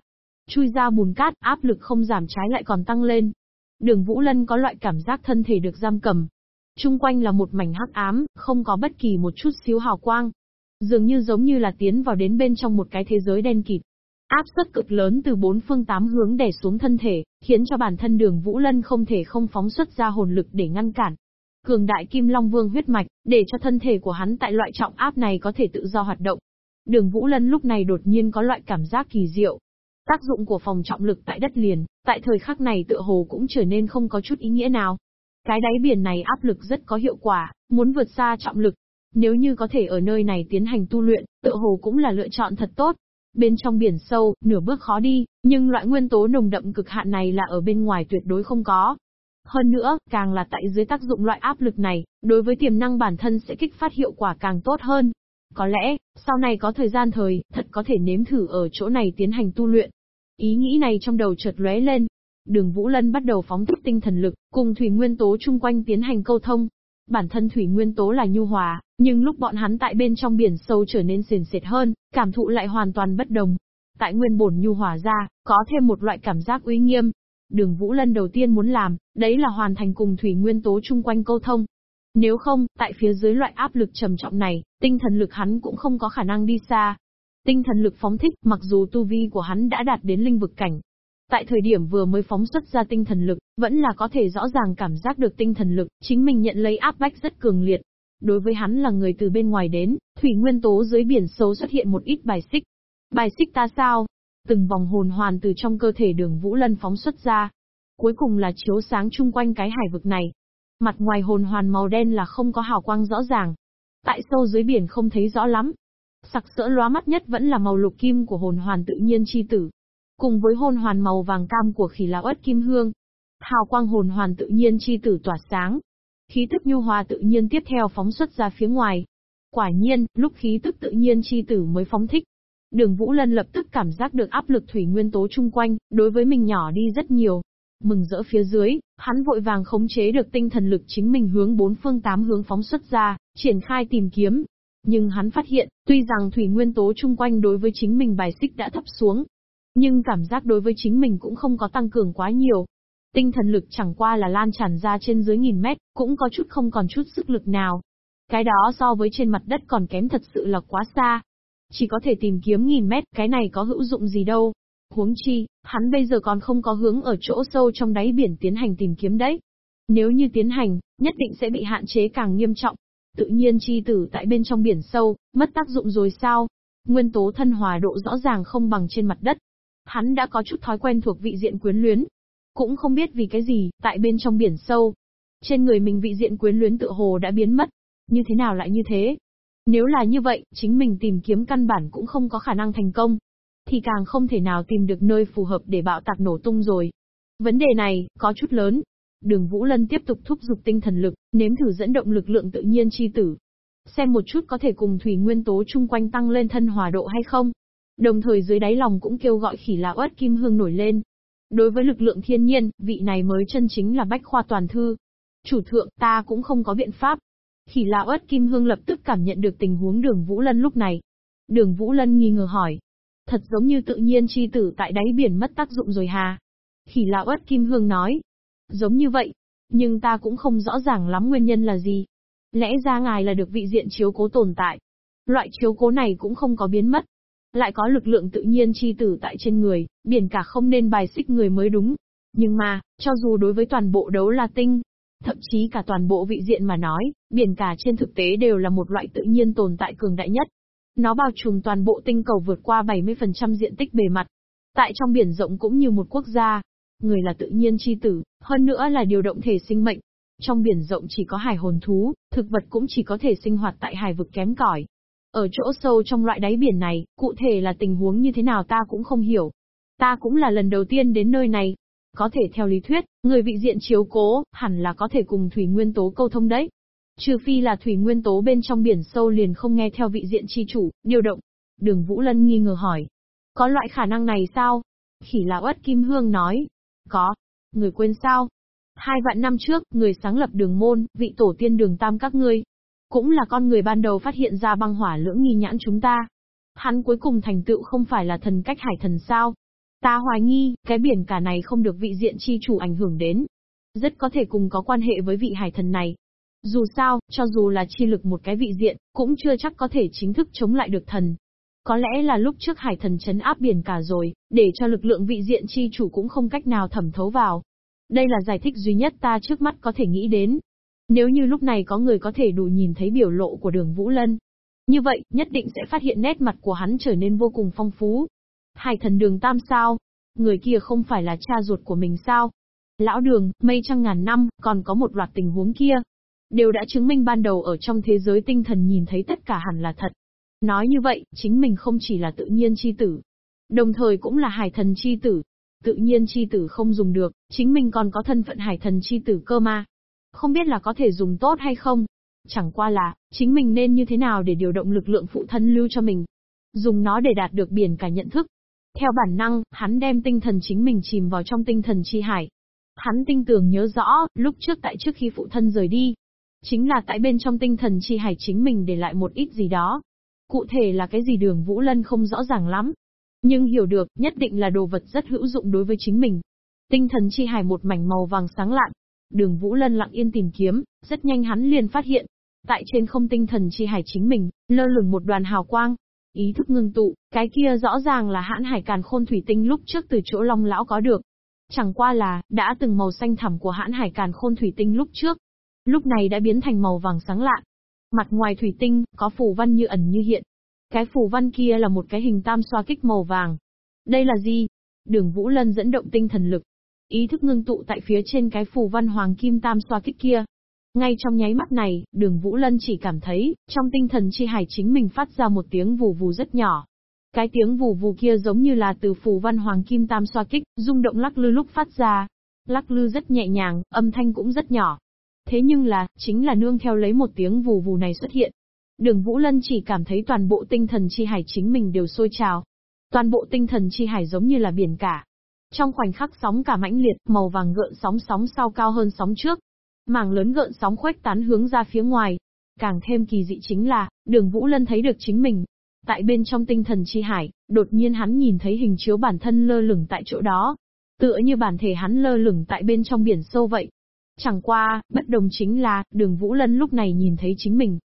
Chui ra bùn cát, áp lực không giảm trái lại còn tăng lên. Đường Vũ Lân có loại cảm giác thân thể được giam cầm. Trung quanh là một mảnh hắc ám, không có bất kỳ một chút xíu hào quang. Dường như giống như là tiến vào đến bên trong một cái thế giới đen kịt. Áp suất cực lớn từ bốn phương tám hướng đè xuống thân thể, khiến cho bản thân đường Vũ Lân không thể không phóng xuất ra hồn lực để ngăn cản. Cường đại Kim Long Vương huyết mạch, để cho thân thể của hắn tại loại trọng áp này có thể tự do hoạt động. Đường Vũ Lân lúc này đột nhiên có loại cảm giác kỳ diệu. Tác dụng của phòng trọng lực tại đất liền, tại thời khắc này tựa hồ cũng trở nên không có chút ý nghĩa nào. Cái đáy biển này áp lực rất có hiệu quả, muốn vượt xa trọng lực. Nếu như có thể ở nơi này tiến hành tu luyện, tựa hồ cũng là lựa chọn thật tốt. Bên trong biển sâu, nửa bước khó đi, nhưng loại nguyên tố nồng đậm cực hạn này là ở bên ngoài tuyệt đối không có. Hơn nữa, càng là tại dưới tác dụng loại áp lực này, đối với tiềm năng bản thân sẽ kích phát hiệu quả càng tốt hơn. Có lẽ, sau này có thời gian thời, thật có thể nếm thử ở chỗ này tiến hành tu luyện. Ý nghĩ này trong đầu chợt lóe lên. Đường Vũ Lân bắt đầu phóng thích tinh thần lực, cùng thủy nguyên tố chung quanh tiến hành câu thông. Bản thân thủy nguyên tố là nhu hòa, nhưng lúc bọn hắn tại bên trong biển sâu trở nên sền sệt hơn, cảm thụ lại hoàn toàn bất đồng. Tại nguyên bổn nhu hòa ra, có thêm một loại cảm giác uy nghiêm, Đường Vũ Lân đầu tiên muốn làm, đấy là hoàn thành cùng thủy nguyên tố chung quanh câu thông. Nếu không, tại phía dưới loại áp lực trầm trọng này, tinh thần lực hắn cũng không có khả năng đi xa. Tinh thần lực phóng thích, mặc dù tu vi của hắn đã đạt đến linh vực cảnh. Tại thời điểm vừa mới phóng xuất ra tinh thần lực, vẫn là có thể rõ ràng cảm giác được tinh thần lực, chính mình nhận lấy áp bách rất cường liệt. Đối với hắn là người từ bên ngoài đến, thủy nguyên tố dưới biển sâu xuất hiện một ít bài xích. Bài xích ta sao? Từng vòng hồn hoàn từ trong cơ thể đường Vũ Lân phóng xuất ra. Cuối cùng là chiếu sáng chung quanh cái hải vực này. Mặt ngoài hồn hoàn màu đen là không có hào quang rõ ràng. Tại sâu dưới biển không thấy rõ lắm. Sặc sỡ lóa mắt nhất vẫn là màu lục kim của hồn hoàn tự nhiên chi tử. Cùng với hồn hoàn màu vàng cam của khỉ lão ất kim hương. Hào quang hồn hoàn tự nhiên chi tử tỏa sáng. Khí tức nhu hòa tự nhiên tiếp theo phóng xuất ra phía ngoài. Quả nhiên, lúc khí tức tự nhiên chi tử mới phóng thích, Đường Vũ Lân lập tức cảm giác được áp lực thủy nguyên tố chung quanh, đối với mình nhỏ đi rất nhiều. Mừng rỡ phía dưới, hắn vội vàng khống chế được tinh thần lực chính mình hướng bốn phương tám hướng phóng xuất ra, triển khai tìm kiếm. Nhưng hắn phát hiện, tuy rằng thủy nguyên tố chung quanh đối với chính mình bài xích đã thấp xuống, nhưng cảm giác đối với chính mình cũng không có tăng cường quá nhiều. Tinh thần lực chẳng qua là lan tràn ra trên dưới nghìn mét, cũng có chút không còn chút sức lực nào. Cái đó so với trên mặt đất còn kém thật sự là quá xa. Chỉ có thể tìm kiếm nghìn mét, cái này có hữu dụng gì đâu. Huống chi, hắn bây giờ còn không có hướng ở chỗ sâu trong đáy biển tiến hành tìm kiếm đấy. Nếu như tiến hành, nhất định sẽ bị hạn chế càng nghiêm trọng. Tự nhiên chi tử tại bên trong biển sâu, mất tác dụng rồi sao? Nguyên tố thân hòa độ rõ ràng không bằng trên mặt đất. Hắn đã có chút thói quen thuộc vị diện quyến luyến. Cũng không biết vì cái gì, tại bên trong biển sâu. Trên người mình vị diện quyến luyến tự hồ đã biến mất. Như thế nào lại như thế? Nếu là như vậy, chính mình tìm kiếm căn bản cũng không có khả năng thành công. Thì càng không thể nào tìm được nơi phù hợp để bạo tạc nổ tung rồi. Vấn đề này, có chút lớn. Đường Vũ Lân tiếp tục thúc giục tinh thần lực, nếm thử dẫn động lực lượng tự nhiên chi tử. Xem một chút có thể cùng thủy nguyên tố chung quanh tăng lên thân hòa độ hay không. Đồng thời dưới đáy lòng cũng kêu gọi khỉ lão ớt kim hương nổi lên. Đối với lực lượng thiên nhiên, vị này mới chân chính là bách khoa toàn thư. Chủ thượng, ta cũng không có biện pháp, Khỉ lão ớt kim hương lập tức cảm nhận được tình huống đường Vũ Lân lúc này. Đường Vũ Lân nghi ngờ hỏi. Thật giống như tự nhiên chi tử tại đáy biển mất tác dụng rồi hà. Khỉ lão ớt kim hương nói. Giống như vậy. Nhưng ta cũng không rõ ràng lắm nguyên nhân là gì. Lẽ ra ngài là được vị diện chiếu cố tồn tại. Loại chiếu cố này cũng không có biến mất. Lại có lực lượng tự nhiên chi tử tại trên người, biển cả không nên bài xích người mới đúng. Nhưng mà, cho dù đối với toàn bộ đấu la tinh, Thậm chí cả toàn bộ vị diện mà nói, biển cả trên thực tế đều là một loại tự nhiên tồn tại cường đại nhất. Nó bao trùm toàn bộ tinh cầu vượt qua 70% diện tích bề mặt. Tại trong biển rộng cũng như một quốc gia. Người là tự nhiên chi tử, hơn nữa là điều động thể sinh mệnh. Trong biển rộng chỉ có hải hồn thú, thực vật cũng chỉ có thể sinh hoạt tại hải vực kém cỏi. Ở chỗ sâu trong loại đáy biển này, cụ thể là tình huống như thế nào ta cũng không hiểu. Ta cũng là lần đầu tiên đến nơi này, có thể theo lý thuyết, người vị diện chiếu cố, hẳn là có thể cùng thủy nguyên tố câu thông đấy. Trừ phi là thủy nguyên tố bên trong biển sâu liền không nghe theo vị diện chi chủ, điều động. Đường Vũ Lân nghi ngờ hỏi. Có loại khả năng này sao? Khỉ là ất Kim Hương nói. Có. Người quên sao? Hai vạn năm trước, người sáng lập đường môn, vị tổ tiên đường tam các ngươi. Cũng là con người ban đầu phát hiện ra băng hỏa lưỡng nghi nhãn chúng ta. Hắn cuối cùng thành tựu không phải là thần cách hải thần sao? Ta hoài nghi, cái biển cả này không được vị diện chi chủ ảnh hưởng đến. Rất có thể cùng có quan hệ với vị hải thần này. Dù sao, cho dù là chi lực một cái vị diện, cũng chưa chắc có thể chính thức chống lại được thần. Có lẽ là lúc trước hải thần chấn áp biển cả rồi, để cho lực lượng vị diện chi chủ cũng không cách nào thẩm thấu vào. Đây là giải thích duy nhất ta trước mắt có thể nghĩ đến. Nếu như lúc này có người có thể đủ nhìn thấy biểu lộ của đường Vũ Lân, như vậy, nhất định sẽ phát hiện nét mặt của hắn trở nên vô cùng phong phú. Hải thần đường tam sao? Người kia không phải là cha ruột của mình sao? Lão đường, mây trăng ngàn năm, còn có một loạt tình huống kia. Đều đã chứng minh ban đầu ở trong thế giới tinh thần nhìn thấy tất cả hẳn là thật. Nói như vậy, chính mình không chỉ là tự nhiên chi tử, đồng thời cũng là hải thần chi tử. Tự nhiên chi tử không dùng được, chính mình còn có thân phận hải thần chi tử cơ mà. Không biết là có thể dùng tốt hay không? Chẳng qua là, chính mình nên như thế nào để điều động lực lượng phụ thân lưu cho mình. Dùng nó để đạt được biển cả nhận thức. Theo bản năng, hắn đem tinh thần chính mình chìm vào trong tinh thần chi hải. Hắn tinh tường nhớ rõ, lúc trước tại trước khi phụ thân rời đi. Chính là tại bên trong tinh thần chi hải chính mình để lại một ít gì đó. Cụ thể là cái gì đường Vũ Lân không rõ ràng lắm. Nhưng hiểu được, nhất định là đồ vật rất hữu dụng đối với chính mình. Tinh thần chi hải một mảnh màu vàng sáng lạn. Đường Vũ Lân lặng yên tìm kiếm, rất nhanh hắn liền phát hiện. Tại trên không tinh thần chi hải chính mình, lơ lửng một đoàn hào quang. Ý thức ngưng tụ, cái kia rõ ràng là hãn hải càn khôn thủy tinh lúc trước từ chỗ long lão có được. Chẳng qua là, đã từng màu xanh thẳm của hãn hải càn khôn thủy tinh lúc trước. Lúc này đã biến thành màu vàng sáng lạ. Mặt ngoài thủy tinh, có phù văn như ẩn như hiện. Cái phù văn kia là một cái hình tam xoa kích màu vàng. Đây là gì? Đường Vũ Lân dẫn động tinh thần lực. Ý thức ngưng tụ tại phía trên cái phù văn hoàng kim tam xoa kích kia. Ngay trong nháy mắt này, đường Vũ Lân chỉ cảm thấy, trong tinh thần chi hải chính mình phát ra một tiếng vù vù rất nhỏ. Cái tiếng vù vù kia giống như là từ phù văn hoàng kim tam xoa kích, rung động lắc lư lúc phát ra. Lắc lư rất nhẹ nhàng, âm thanh cũng rất nhỏ. Thế nhưng là, chính là nương theo lấy một tiếng vù vù này xuất hiện. Đường Vũ Lân chỉ cảm thấy toàn bộ tinh thần chi hải chính mình đều sôi trào. Toàn bộ tinh thần chi hải giống như là biển cả. Trong khoảnh khắc sóng cả mãnh liệt, màu vàng gợn sóng sóng sau cao hơn sóng trước. Mảng lớn gợn sóng khuếch tán hướng ra phía ngoài. Càng thêm kỳ dị chính là, đường Vũ Lân thấy được chính mình. Tại bên trong tinh thần chi hải, đột nhiên hắn nhìn thấy hình chiếu bản thân lơ lửng tại chỗ đó. Tựa như bản thể hắn lơ lửng tại bên trong biển sâu vậy. Chẳng qua, bất đồng chính là, đường Vũ Lân lúc này nhìn thấy chính mình.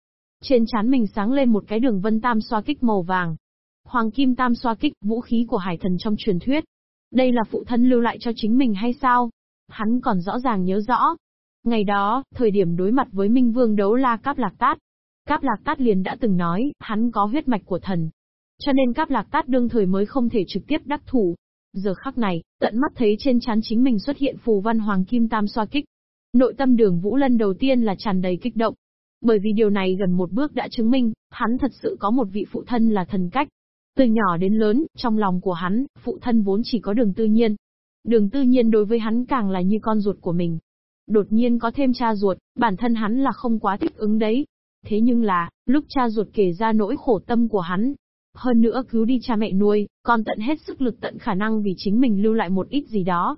Trên trán mình sáng lên một cái đường vân tam xoa kích màu vàng. Hoàng kim tam xoa kích, vũ khí của hải thần trong truyền thuyết. Đây là phụ thân lưu lại cho chính mình hay sao? Hắn còn rõ ràng nhớ rõ. Ngày đó, thời điểm đối mặt với Minh Vương đấu la Cáp Lạc Tát. Cáp Lạc Tát liền đã từng nói, hắn có huyết mạch của thần. Cho nên Cáp Lạc Tát đương thời mới không thể trực tiếp đắc thủ. Giờ khắc này, tận mắt thấy trên trán chính mình xuất hiện phù văn hoàng kim tam xoa kích. Nội tâm đường Vũ Lân đầu tiên là tràn đầy kích động. Bởi vì điều này gần một bước đã chứng minh, hắn thật sự có một vị phụ thân là thần cách. Từ nhỏ đến lớn, trong lòng của hắn, phụ thân vốn chỉ có đường tư nhiên. Đường tư nhiên đối với hắn càng là như con ruột của mình. Đột nhiên có thêm cha ruột, bản thân hắn là không quá thích ứng đấy. Thế nhưng là, lúc cha ruột kể ra nỗi khổ tâm của hắn, hơn nữa cứu đi cha mẹ nuôi, còn tận hết sức lực tận khả năng vì chính mình lưu lại một ít gì đó.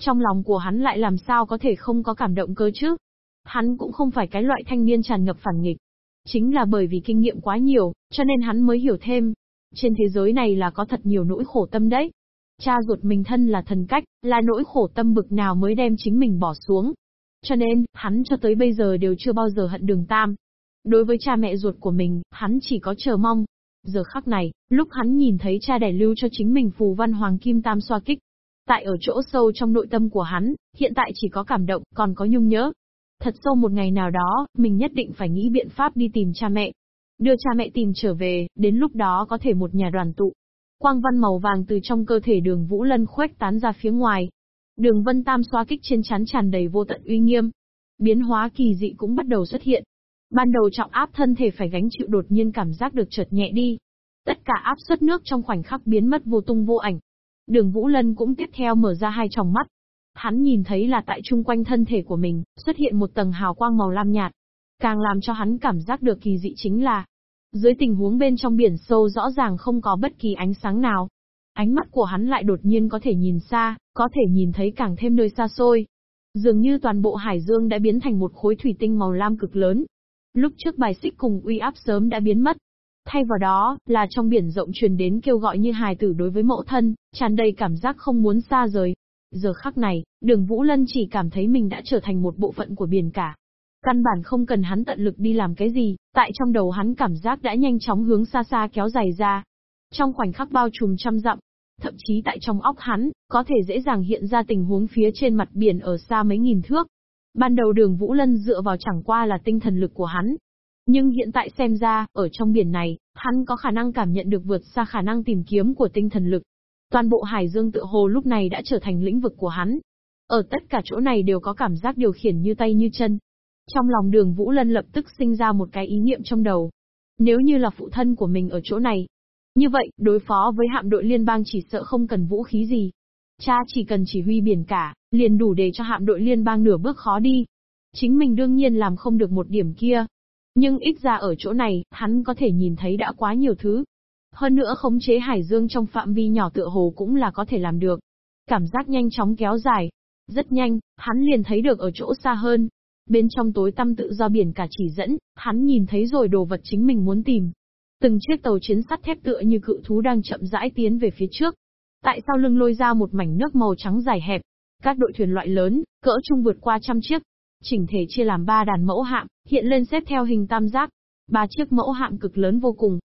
Trong lòng của hắn lại làm sao có thể không có cảm động cơ chứ? Hắn cũng không phải cái loại thanh niên tràn ngập phản nghịch. Chính là bởi vì kinh nghiệm quá nhiều, cho nên hắn mới hiểu thêm. Trên thế giới này là có thật nhiều nỗi khổ tâm đấy. Cha ruột mình thân là thần cách, là nỗi khổ tâm bực nào mới đem chính mình bỏ xuống. Cho nên, hắn cho tới bây giờ đều chưa bao giờ hận đường tam. Đối với cha mẹ ruột của mình, hắn chỉ có chờ mong. Giờ khắc này, lúc hắn nhìn thấy cha đẻ lưu cho chính mình phù văn hoàng kim tam xoa kích. Tại ở chỗ sâu trong nội tâm của hắn, hiện tại chỉ có cảm động, còn có nhung nhớ. Thật sâu một ngày nào đó, mình nhất định phải nghĩ biện pháp đi tìm cha mẹ. Đưa cha mẹ tìm trở về, đến lúc đó có thể một nhà đoàn tụ. Quang văn màu vàng từ trong cơ thể đường Vũ Lân khuếch tán ra phía ngoài. Đường vân tam xoa kích trên chắn tràn đầy vô tận uy nghiêm. Biến hóa kỳ dị cũng bắt đầu xuất hiện. Ban đầu trọng áp thân thể phải gánh chịu đột nhiên cảm giác được chợt nhẹ đi. Tất cả áp suất nước trong khoảnh khắc biến mất vô tung vô ảnh. Đường Vũ Lân cũng tiếp theo mở ra hai tròng mắt. Hắn nhìn thấy là tại chung quanh thân thể của mình, xuất hiện một tầng hào quang màu lam nhạt. Càng làm cho hắn cảm giác được kỳ dị chính là, dưới tình huống bên trong biển sâu rõ ràng không có bất kỳ ánh sáng nào. Ánh mắt của hắn lại đột nhiên có thể nhìn xa, có thể nhìn thấy càng thêm nơi xa xôi. Dường như toàn bộ hải dương đã biến thành một khối thủy tinh màu lam cực lớn. lúc trước bài xích cùng uy áp sớm đã biến mất. Thay vào đó, là trong biển rộng truyền đến kêu gọi như hài tử đối với mẫu thân, tràn đầy cảm giác không muốn xa rời. Giờ khắc này, đường Vũ Lân chỉ cảm thấy mình đã trở thành một bộ phận của biển cả. Căn bản không cần hắn tận lực đi làm cái gì, tại trong đầu hắn cảm giác đã nhanh chóng hướng xa xa kéo dài ra. Trong khoảnh khắc bao trùm trăm dặm, thậm chí tại trong óc hắn, có thể dễ dàng hiện ra tình huống phía trên mặt biển ở xa mấy nghìn thước. Ban đầu đường Vũ Lân dựa vào chẳng qua là tinh thần lực của hắn. Nhưng hiện tại xem ra, ở trong biển này, hắn có khả năng cảm nhận được vượt xa khả năng tìm kiếm của tinh thần lực. Toàn bộ hải dương tự hồ lúc này đã trở thành lĩnh vực của hắn. Ở tất cả chỗ này đều có cảm giác điều khiển như tay như chân. Trong lòng đường Vũ Lân lập tức sinh ra một cái ý niệm trong đầu. Nếu như là phụ thân của mình ở chỗ này, như vậy, đối phó với hạm đội liên bang chỉ sợ không cần vũ khí gì. Cha chỉ cần chỉ huy biển cả, liền đủ để cho hạm đội liên bang nửa bước khó đi. Chính mình đương nhiên làm không được một điểm kia. Nhưng ít ra ở chỗ này, hắn có thể nhìn thấy đã quá nhiều thứ. Hơn nữa khống chế hải dương trong phạm vi nhỏ tựa hồ cũng là có thể làm được. Cảm giác nhanh chóng kéo dài. Rất nhanh, hắn liền thấy được ở chỗ xa hơn. Bên trong tối tăm tự do biển cả chỉ dẫn, hắn nhìn thấy rồi đồ vật chính mình muốn tìm. Từng chiếc tàu chiến sắt thép tựa như cự thú đang chậm rãi tiến về phía trước. Tại sao lưng lôi ra một mảnh nước màu trắng dài hẹp. Các đội thuyền loại lớn, cỡ trung vượt qua trăm chiếc. Chỉnh thể chia làm ba đàn mẫu hạm, hiện lên xếp theo hình tam giác. Ba chiếc mẫu hạm cực lớn vô cùng.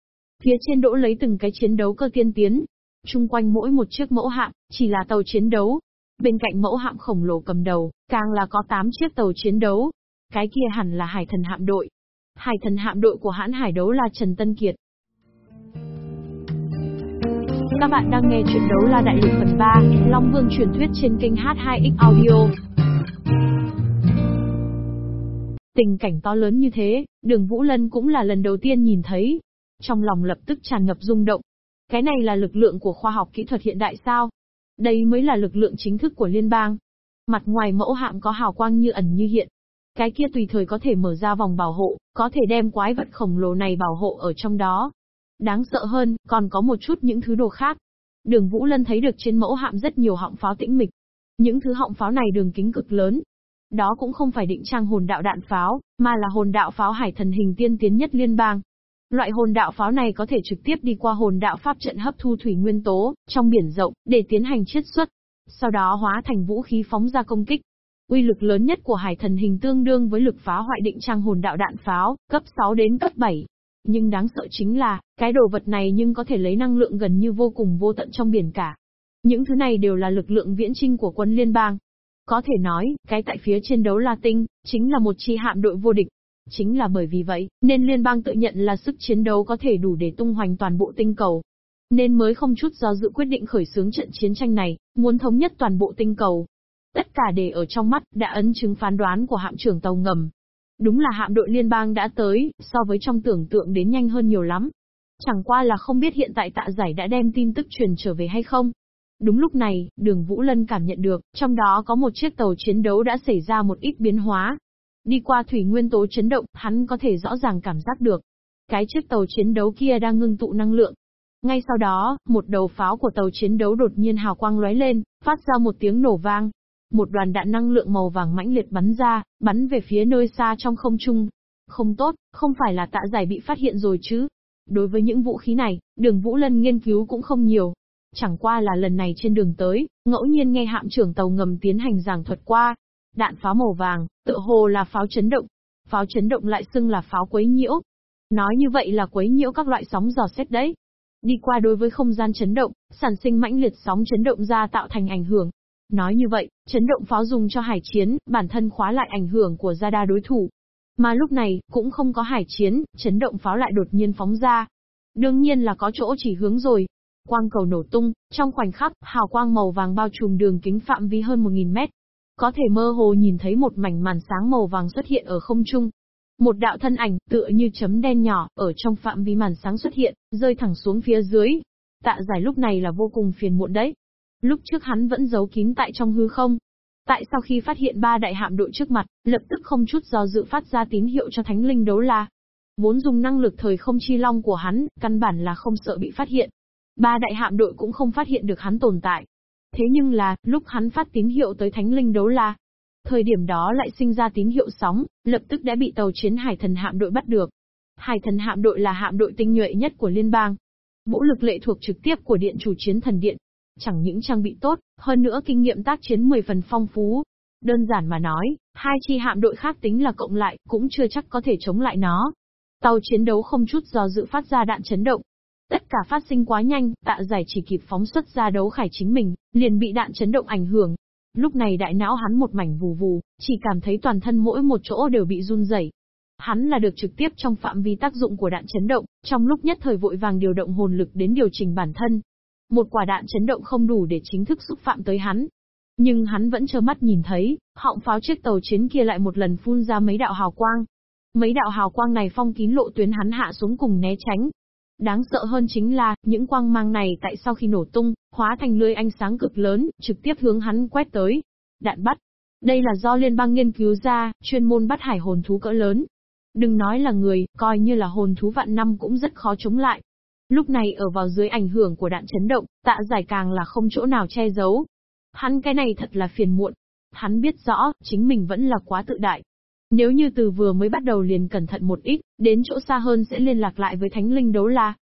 Phía trên đỗ lấy từng cái chiến đấu cơ tiên tiến. Trung quanh mỗi một chiếc mẫu hạm, chỉ là tàu chiến đấu. Bên cạnh mẫu hạm khổng lồ cầm đầu, càng là có 8 chiếc tàu chiến đấu. Cái kia hẳn là hải thần hạm đội. Hải thần hạm đội của hãn hải đấu là Trần Tân Kiệt. Các bạn đang nghe chuyện đấu la đại lục phần 3, Long Vương truyền thuyết trên kênh H2X Audio. Tình cảnh to lớn như thế, đường Vũ Lân cũng là lần đầu tiên nhìn thấy. Trong lòng lập tức tràn ngập rung động. Cái này là lực lượng của khoa học kỹ thuật hiện đại sao? Đây mới là lực lượng chính thức của liên bang. Mặt ngoài mẫu hạm có hào quang như ẩn như hiện, cái kia tùy thời có thể mở ra vòng bảo hộ, có thể đem quái vật khổng lồ này bảo hộ ở trong đó. Đáng sợ hơn, còn có một chút những thứ đồ khác. Đường Vũ Lân thấy được trên mẫu hạm rất nhiều họng pháo tĩnh mịch. Những thứ họng pháo này đường kính cực lớn. Đó cũng không phải định trang hồn đạo đạn pháo, mà là hồn đạo pháo hải thần hình tiên tiến nhất liên bang. Loại hồn đạo pháo này có thể trực tiếp đi qua hồn đạo pháp trận hấp thu thủy nguyên tố, trong biển rộng, để tiến hành chiết xuất. Sau đó hóa thành vũ khí phóng ra công kích. Uy lực lớn nhất của hải thần hình tương đương với lực phá hoại định trang hồn đạo đạn pháo, cấp 6 đến cấp 7. Nhưng đáng sợ chính là, cái đồ vật này nhưng có thể lấy năng lượng gần như vô cùng vô tận trong biển cả. Những thứ này đều là lực lượng viễn trinh của quân liên bang. Có thể nói, cái tại phía trên đấu La Tinh, chính là một chi hạm đội vô địch. Chính là bởi vì vậy, nên liên bang tự nhận là sức chiến đấu có thể đủ để tung hoành toàn bộ tinh cầu. Nên mới không chút do dự quyết định khởi xướng trận chiến tranh này, muốn thống nhất toàn bộ tinh cầu. Tất cả để ở trong mắt, đã ấn chứng phán đoán của hạm trưởng tàu ngầm. Đúng là hạm đội liên bang đã tới, so với trong tưởng tượng đến nhanh hơn nhiều lắm. Chẳng qua là không biết hiện tại tạ giải đã đem tin tức truyền trở về hay không. Đúng lúc này, đường Vũ Lân cảm nhận được, trong đó có một chiếc tàu chiến đấu đã xảy ra một ít biến hóa. Đi qua thủy nguyên tố chấn động, hắn có thể rõ ràng cảm giác được. Cái chiếc tàu chiến đấu kia đang ngưng tụ năng lượng. Ngay sau đó, một đầu pháo của tàu chiến đấu đột nhiên hào quang lóe lên, phát ra một tiếng nổ vang. Một đoàn đạn năng lượng màu vàng mãnh liệt bắn ra, bắn về phía nơi xa trong không trung. Không tốt, không phải là tạ giải bị phát hiện rồi chứ. Đối với những vũ khí này, đường Vũ Lân nghiên cứu cũng không nhiều. Chẳng qua là lần này trên đường tới, ngẫu nhiên nghe hạm trưởng tàu ngầm tiến hành giảng thuật qua. Đạn pháo màu vàng, tự hồ là pháo chấn động. Pháo chấn động lại xưng là pháo quấy nhiễu. Nói như vậy là quấy nhiễu các loại sóng dò xét đấy. Đi qua đối với không gian chấn động, sản sinh mãnh liệt sóng chấn động ra tạo thành ảnh hưởng, Nói như vậy, chấn động pháo dùng cho hải chiến, bản thân khóa lại ảnh hưởng của gia đa đối thủ. Mà lúc này, cũng không có hải chiến, chấn động pháo lại đột nhiên phóng ra. Đương nhiên là có chỗ chỉ hướng rồi. Quang cầu nổ tung, trong khoảnh khắc, hào quang màu vàng bao trùm đường kính phạm vi hơn 1.000 mét. Có thể mơ hồ nhìn thấy một mảnh màn sáng màu vàng xuất hiện ở không trung. Một đạo thân ảnh, tựa như chấm đen nhỏ, ở trong phạm vi màn sáng xuất hiện, rơi thẳng xuống phía dưới. Tạ giải lúc này là vô cùng phiền muộn đấy. Lúc trước hắn vẫn giấu kín tại trong hư không. Tại sau khi phát hiện ba đại hạm đội trước mặt, lập tức không chút do dự phát ra tín hiệu cho thánh linh đấu la. Vốn dùng năng lực thời không chi long của hắn, căn bản là không sợ bị phát hiện. Ba đại hạm đội cũng không phát hiện được hắn tồn tại. Thế nhưng là, lúc hắn phát tín hiệu tới thánh linh đấu la, thời điểm đó lại sinh ra tín hiệu sóng, lập tức đã bị tàu chiến hải thần hạm đội bắt được. Hải thần hạm đội là hạm đội tinh nhuệ nhất của liên bang. Vũ lực lệ thuộc trực tiếp của điện chủ chiến thần điện. Chẳng những trang bị tốt, hơn nữa kinh nghiệm tác chiến 10 phần phong phú. Đơn giản mà nói, hai chi hạm đội khác tính là cộng lại, cũng chưa chắc có thể chống lại nó. Tàu chiến đấu không chút do dự phát ra đạn chấn động. Tất cả phát sinh quá nhanh, tạ giải chỉ kịp phóng xuất ra đấu khải chính mình, liền bị đạn chấn động ảnh hưởng. Lúc này đại não hắn một mảnh vù vù, chỉ cảm thấy toàn thân mỗi một chỗ đều bị run rẩy. Hắn là được trực tiếp trong phạm vi tác dụng của đạn chấn động, trong lúc nhất thời vội vàng điều động hồn lực đến điều chỉnh bản thân. Một quả đạn chấn động không đủ để chính thức xúc phạm tới hắn. Nhưng hắn vẫn trơ mắt nhìn thấy, họng pháo chiếc tàu chiến kia lại một lần phun ra mấy đạo hào quang. Mấy đạo hào quang này phong kín lộ tuyến hắn hạ xuống cùng né tránh. Đáng sợ hơn chính là, những quang mang này tại sau khi nổ tung, hóa thành lưới ánh sáng cực lớn, trực tiếp hướng hắn quét tới. Đạn bắt. Đây là do liên bang nghiên cứu ra, chuyên môn bắt hải hồn thú cỡ lớn, Đừng nói là người, coi như là hồn thú vạn năm cũng rất khó chống lại. Lúc này ở vào dưới ảnh hưởng của đạn chấn động, tạ giải càng là không chỗ nào che giấu. Hắn cái này thật là phiền muộn. Hắn biết rõ, chính mình vẫn là quá tự đại. Nếu như từ vừa mới bắt đầu liền cẩn thận một ít, đến chỗ xa hơn sẽ liên lạc lại với thánh linh đấu la.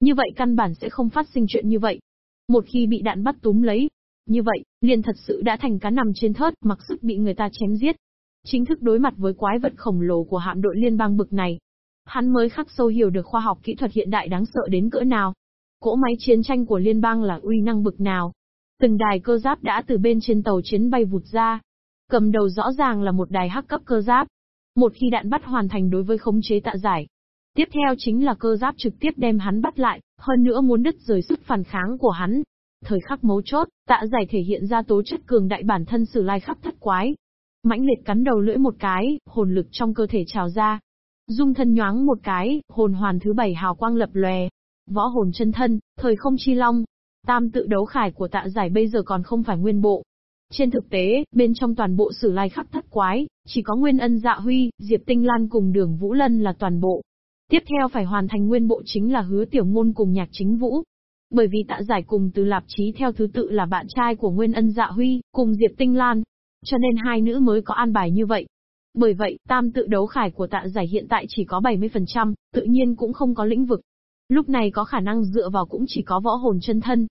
Như vậy căn bản sẽ không phát sinh chuyện như vậy. Một khi bị đạn bắt túm lấy, như vậy, liền thật sự đã thành cá nằm trên thớt, mặc sức bị người ta chém giết. Chính thức đối mặt với quái vật khổng lồ của hạm đội liên bang bực này. Hắn mới khắc sâu hiểu được khoa học kỹ thuật hiện đại đáng sợ đến cỡ nào. Cỗ máy chiến tranh của liên bang là uy năng bực nào. Từng đài cơ giáp đã từ bên trên tàu chiến bay vụt ra. Cầm đầu rõ ràng là một đài hắc cấp cơ giáp. Một khi đạn bắt hoàn thành đối với khống chế tạ giải, Tiếp theo chính là cơ giáp trực tiếp đem hắn bắt lại, hơn nữa muốn đứt rời sức phản kháng của hắn. Thời khắc mấu chốt, tạ giải thể hiện ra tố chất cường đại bản thân sử lai khắp thất quái mãnh liệt cắn đầu lưỡi một cái, hồn lực trong cơ thể trào ra. Dung thân nhoáng một cái, hồn hoàn thứ bảy hào quang lập lòe. Võ hồn chân thân, thời không chi long. Tam tự đấu khải của tạ giải bây giờ còn không phải nguyên bộ. Trên thực tế, bên trong toàn bộ sử lai khắp thất quái, chỉ có Nguyên Ân Dạ Huy, Diệp Tinh Lan cùng Đường Vũ Lân là toàn bộ. Tiếp theo phải hoàn thành nguyên bộ chính là hứa tiểu ngôn cùng nhạc chính vũ. Bởi vì tạ giải cùng từ lạp chí theo thứ tự là bạn trai của Nguyên Ân Dạ Huy, cùng Diệp Tinh Lan, cho nên hai nữ mới có an bài như vậy. Bởi vậy, tam tự đấu khải của tạ giải hiện tại chỉ có 70%, tự nhiên cũng không có lĩnh vực. Lúc này có khả năng dựa vào cũng chỉ có võ hồn chân thân.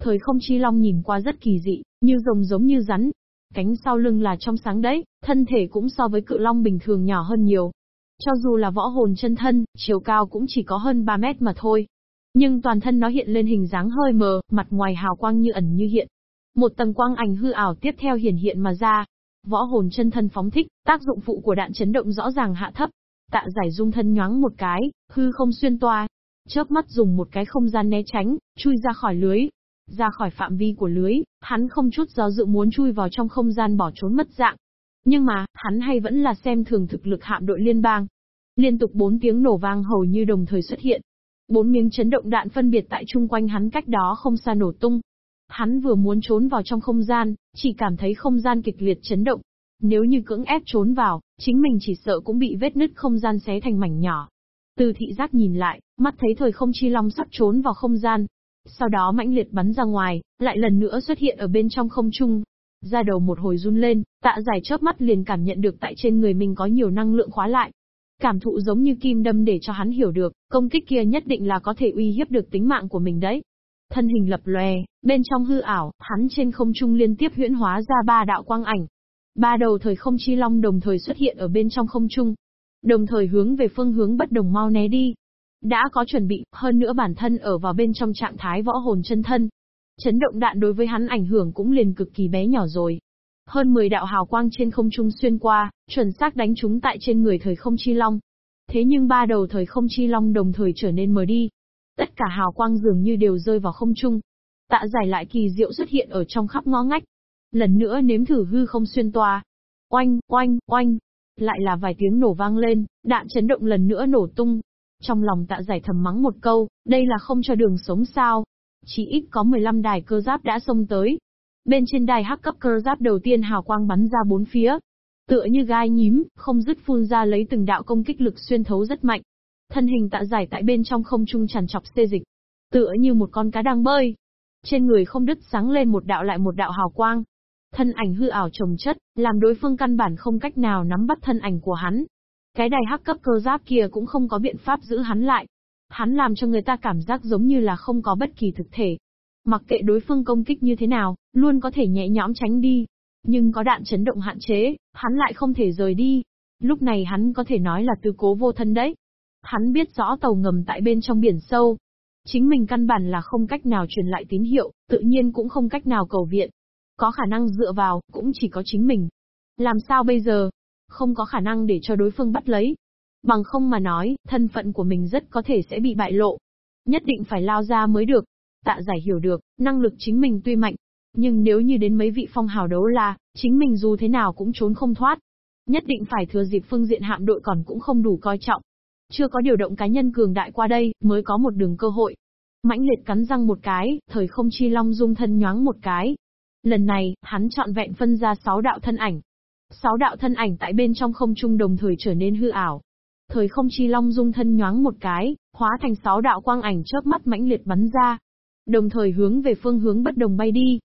Thời không chi long nhìn qua rất kỳ dị, như rồng giống như rắn. Cánh sau lưng là trong sáng đấy, thân thể cũng so với cự long bình thường nhỏ hơn nhiều. Cho dù là võ hồn chân thân, chiều cao cũng chỉ có hơn 3 mét mà thôi. Nhưng toàn thân nó hiện lên hình dáng hơi mờ, mặt ngoài hào quang như ẩn như hiện, một tầng quang ảnh hư ảo tiếp theo hiển hiện mà ra. Võ hồn chân thân phóng thích, tác dụng phụ của đạn chấn động rõ ràng hạ thấp. Tạ giải dung thân nhoáng một cái, hư không xuyên toa. Chớp mắt dùng một cái không gian né tránh, chui ra khỏi lưới. Ra khỏi phạm vi của lưới, hắn không chút do dự muốn chui vào trong không gian bỏ trốn mất dạng. Nhưng mà, hắn hay vẫn là xem thường thực lực hạm đội liên bang. Liên tục bốn tiếng nổ vang hầu như đồng thời xuất hiện. Bốn miếng chấn động đạn phân biệt tại chung quanh hắn cách đó không xa nổ tung, Hắn vừa muốn trốn vào trong không gian, chỉ cảm thấy không gian kịch liệt chấn động. Nếu như cưỡng ép trốn vào, chính mình chỉ sợ cũng bị vết nứt không gian xé thành mảnh nhỏ. Từ thị giác nhìn lại, mắt thấy thời không chi long sắp trốn vào không gian. Sau đó mãnh liệt bắn ra ngoài, lại lần nữa xuất hiện ở bên trong không trung. Ra đầu một hồi run lên, tạ giải chớp mắt liền cảm nhận được tại trên người mình có nhiều năng lượng khóa lại. Cảm thụ giống như kim đâm để cho hắn hiểu được, công kích kia nhất định là có thể uy hiếp được tính mạng của mình đấy. Thân hình lập lòe, bên trong hư ảo, hắn trên không trung liên tiếp huyễn hóa ra ba đạo quang ảnh. Ba đầu thời không chi long đồng thời xuất hiện ở bên trong không trung. Đồng thời hướng về phương hướng bất đồng mau né đi. Đã có chuẩn bị, hơn nữa bản thân ở vào bên trong trạng thái võ hồn chân thân. Chấn động đạn đối với hắn ảnh hưởng cũng liền cực kỳ bé nhỏ rồi. Hơn 10 đạo hào quang trên không trung xuyên qua, chuẩn xác đánh chúng tại trên người thời không chi long. Thế nhưng ba đầu thời không chi long đồng thời trở nên mờ đi, Tất cả hào quang dường như đều rơi vào không trung. Tạ giải lại kỳ diệu xuất hiện ở trong khắp ngõ ngách. Lần nữa nếm thử hư không xuyên toa. Oanh, oanh, oanh. Lại là vài tiếng nổ vang lên, đạn chấn động lần nữa nổ tung. Trong lòng tạ giải thầm mắng một câu, đây là không cho đường sống sao. Chỉ ít có 15 đài cơ giáp đã xông tới. Bên trên đài hắc cấp cơ giáp đầu tiên hào quang bắn ra bốn phía, tựa như gai nhím, không dứt phun ra lấy từng đạo công kích lực xuyên thấu rất mạnh. Thân hình tạ giải tại bên trong không trung tràn chọc xê dịch. Tựa như một con cá đang bơi. Trên người không đứt sáng lên một đạo lại một đạo hào quang. Thân ảnh hư ảo trồng chất, làm đối phương căn bản không cách nào nắm bắt thân ảnh của hắn. Cái đài hắc cấp cơ giáp kia cũng không có biện pháp giữ hắn lại. Hắn làm cho người ta cảm giác giống như là không có bất kỳ thực thể. Mặc kệ đối phương công kích như thế nào, luôn có thể nhẹ nhõm tránh đi. Nhưng có đạn chấn động hạn chế, hắn lại không thể rời đi. Lúc này hắn có thể nói là tư cố vô thân đấy. Hắn biết rõ tàu ngầm tại bên trong biển sâu. Chính mình căn bản là không cách nào truyền lại tín hiệu, tự nhiên cũng không cách nào cầu viện. Có khả năng dựa vào, cũng chỉ có chính mình. Làm sao bây giờ? Không có khả năng để cho đối phương bắt lấy. Bằng không mà nói, thân phận của mình rất có thể sẽ bị bại lộ. Nhất định phải lao ra mới được. Tạ giải hiểu được, năng lực chính mình tuy mạnh. Nhưng nếu như đến mấy vị phong hào đấu la, chính mình dù thế nào cũng trốn không thoát. Nhất định phải thừa dịp phương diện hạm đội còn cũng không đủ coi trọng. Chưa có điều động cá nhân cường đại qua đây, mới có một đường cơ hội. Mãnh liệt cắn răng một cái, thời không chi long dung thân nhoáng một cái, Lần này, hắn chọn vẹn phân ra sáu đạo thân ảnh. Sáu đạo thân ảnh tại bên trong không trung đồng thời trở nên hư ảo. Thời không chi long dung thân nhoáng một cái, hóa thành sáu đạo quang ảnh chớp mắt mãnh liệt bắn ra. Đồng thời hướng về phương hướng bất đồng bay đi.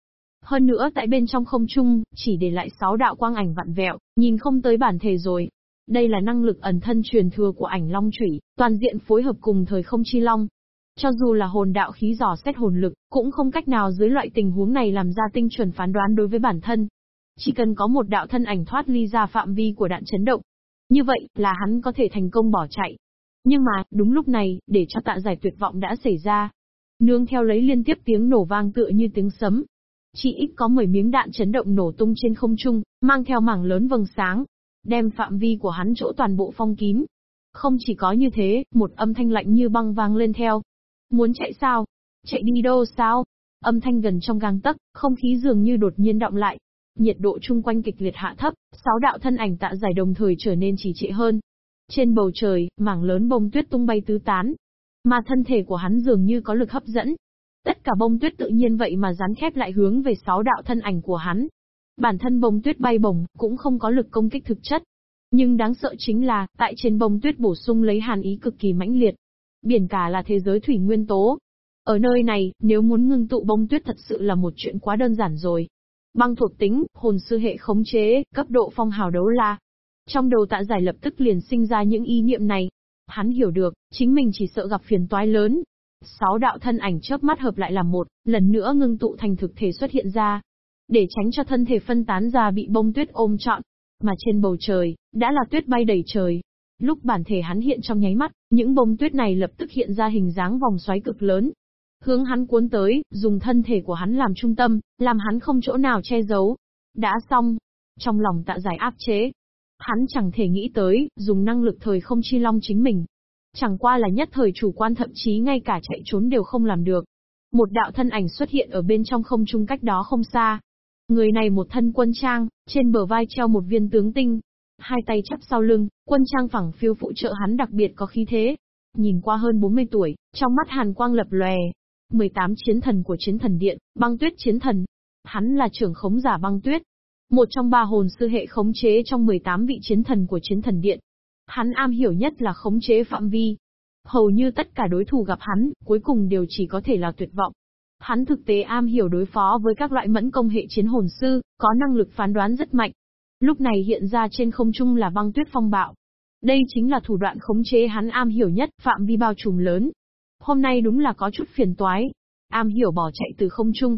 Hơn nữa tại bên trong không trung, chỉ để lại sáu đạo quang ảnh vặn vẹo, nhìn không tới bản thể rồi. Đây là năng lực ẩn thân truyền thừa của ảnh long chủy, toàn diện phối hợp cùng thời không chi long, cho dù là hồn đạo khí dò xét hồn lực, cũng không cách nào dưới loại tình huống này làm ra tinh chuẩn phán đoán đối với bản thân. Chỉ cần có một đạo thân ảnh thoát ly ra phạm vi của đạn chấn động. Như vậy, là hắn có thể thành công bỏ chạy. Nhưng mà, đúng lúc này, để cho tạ giải tuyệt vọng đã xảy ra. Nương theo lấy liên tiếp tiếng nổ vang tựa như tiếng sấm. Chỉ ít có 10 miếng đạn chấn động nổ tung trên không trung, mang theo mảng lớn vầng sáng. Đem phạm vi của hắn chỗ toàn bộ phong kín. Không chỉ có như thế, một âm thanh lạnh như băng vang lên theo, Muốn chạy sao? Chạy đi đâu sao? Âm thanh gần trong gang tấc, không khí dường như đột nhiên động lại. Nhiệt độ chung quanh kịch liệt hạ thấp, sáu đạo thân ảnh tạ giải đồng thời trở nên trì trệ hơn. Trên bầu trời, mảng lớn bông tuyết tung bay tứ tán. Mà thân thể của hắn dường như có lực hấp dẫn. Tất cả bông tuyết tự nhiên vậy mà rán khép lại hướng về sáu đạo thân ảnh của hắn. Bản thân bông tuyết bay bổng, cũng không có lực công kích thực chất. Nhưng đáng sợ chính là, tại trên bông tuyết bổ sung lấy hàn ý cực kỳ mãnh liệt. Biển cả là thế giới thủy nguyên tố. Ở nơi này, nếu muốn ngưng tụ bông tuyết thật sự là một chuyện quá đơn giản rồi. Băng thuộc tính, hồn sư hệ khống chế, cấp độ phong hào đấu la. Trong đầu tạ giải lập tức liền sinh ra những ý niệm này. Hắn hiểu được, chính mình chỉ sợ gặp phiền toái lớn. Sáu đạo thân ảnh chớp mắt hợp lại làm một, lần nữa ngưng tụ thành thực thể xuất hiện ra. Để tránh cho thân thể phân tán ra bị bông tuyết ôm trọn. Mà trên bầu trời, đã là tuyết bay đầy trời, Lúc bản thể hắn hiện trong nháy mắt, những bông tuyết này lập tức hiện ra hình dáng vòng xoáy cực lớn. Hướng hắn cuốn tới, dùng thân thể của hắn làm trung tâm, làm hắn không chỗ nào che giấu. Đã xong. Trong lòng tạ giải áp chế. Hắn chẳng thể nghĩ tới, dùng năng lực thời không chi long chính mình. Chẳng qua là nhất thời chủ quan thậm chí ngay cả chạy trốn đều không làm được. Một đạo thân ảnh xuất hiện ở bên trong không trung cách đó không xa, Người này một thân quân trang, trên bờ vai treo một viên tướng tinh, hai tay chắp sau lưng, quân trang phẳng phiêu phụ trợ hắn đặc biệt có khí thế. Nhìn qua hơn 40 tuổi, trong mắt hàn quang lập lòe. 18 chiến thần của chiến thần điện, băng tuyết chiến thần. Hắn là trưởng khống giả băng tuyết. Một trong ba hồn sư hệ khống chế trong 18 vị chiến thần của chiến thần điện. Hắn am hiểu nhất là khống chế phạm vi. Hầu như tất cả đối thủ gặp hắn, cuối cùng đều chỉ có thể là tuyệt vọng. Hắn thực tế am hiểu đối phó với các loại mẫn công hệ chiến hồn sư, có năng lực phán đoán rất mạnh, Lúc này hiện ra trên không trung là băng tuyết phong bạo. Đây chính là thủ đoạn khống chế hắn am hiểu nhất, phạm vi bao trùm lớn. Hôm nay đúng là có chút phiền toái. Am hiểu bỏ chạy từ không trung.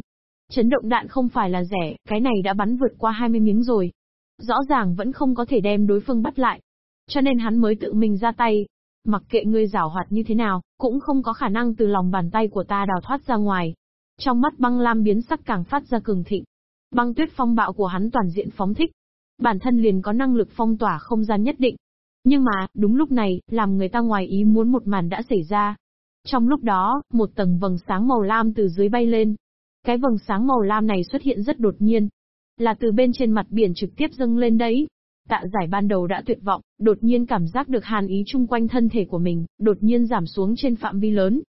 Chấn động đạn không phải là rẻ, cái này đã bắn vượt qua 20 miếng rồi. Rõ ràng vẫn không có thể đem đối phương bắt lại. Cho nên hắn mới tự mình ra tay. Mặc kệ ngươi giảo hoạt như thế nào, cũng không có khả năng từ lòng bàn tay của ta đào thoát ra ngoài. Trong mắt băng lam biến sắc càng phát ra cường thịnh. Băng tuyết phong bạo của hắn toàn diện phóng thích, bản thân liền có năng lực phong tỏa không gian nhất định. Nhưng mà, đúng lúc này, làm người ta ngoài ý muốn một màn đã xảy ra. Trong lúc đó, một tầng vầng sáng màu lam từ dưới bay lên. Cái vầng sáng màu lam này xuất hiện rất đột nhiên. Là từ bên trên mặt biển trực tiếp dâng lên đấy. Tạ giải ban đầu đã tuyệt vọng, đột nhiên cảm giác được hàn ý chung quanh thân thể của mình, đột nhiên giảm xuống trên phạm vi lớn.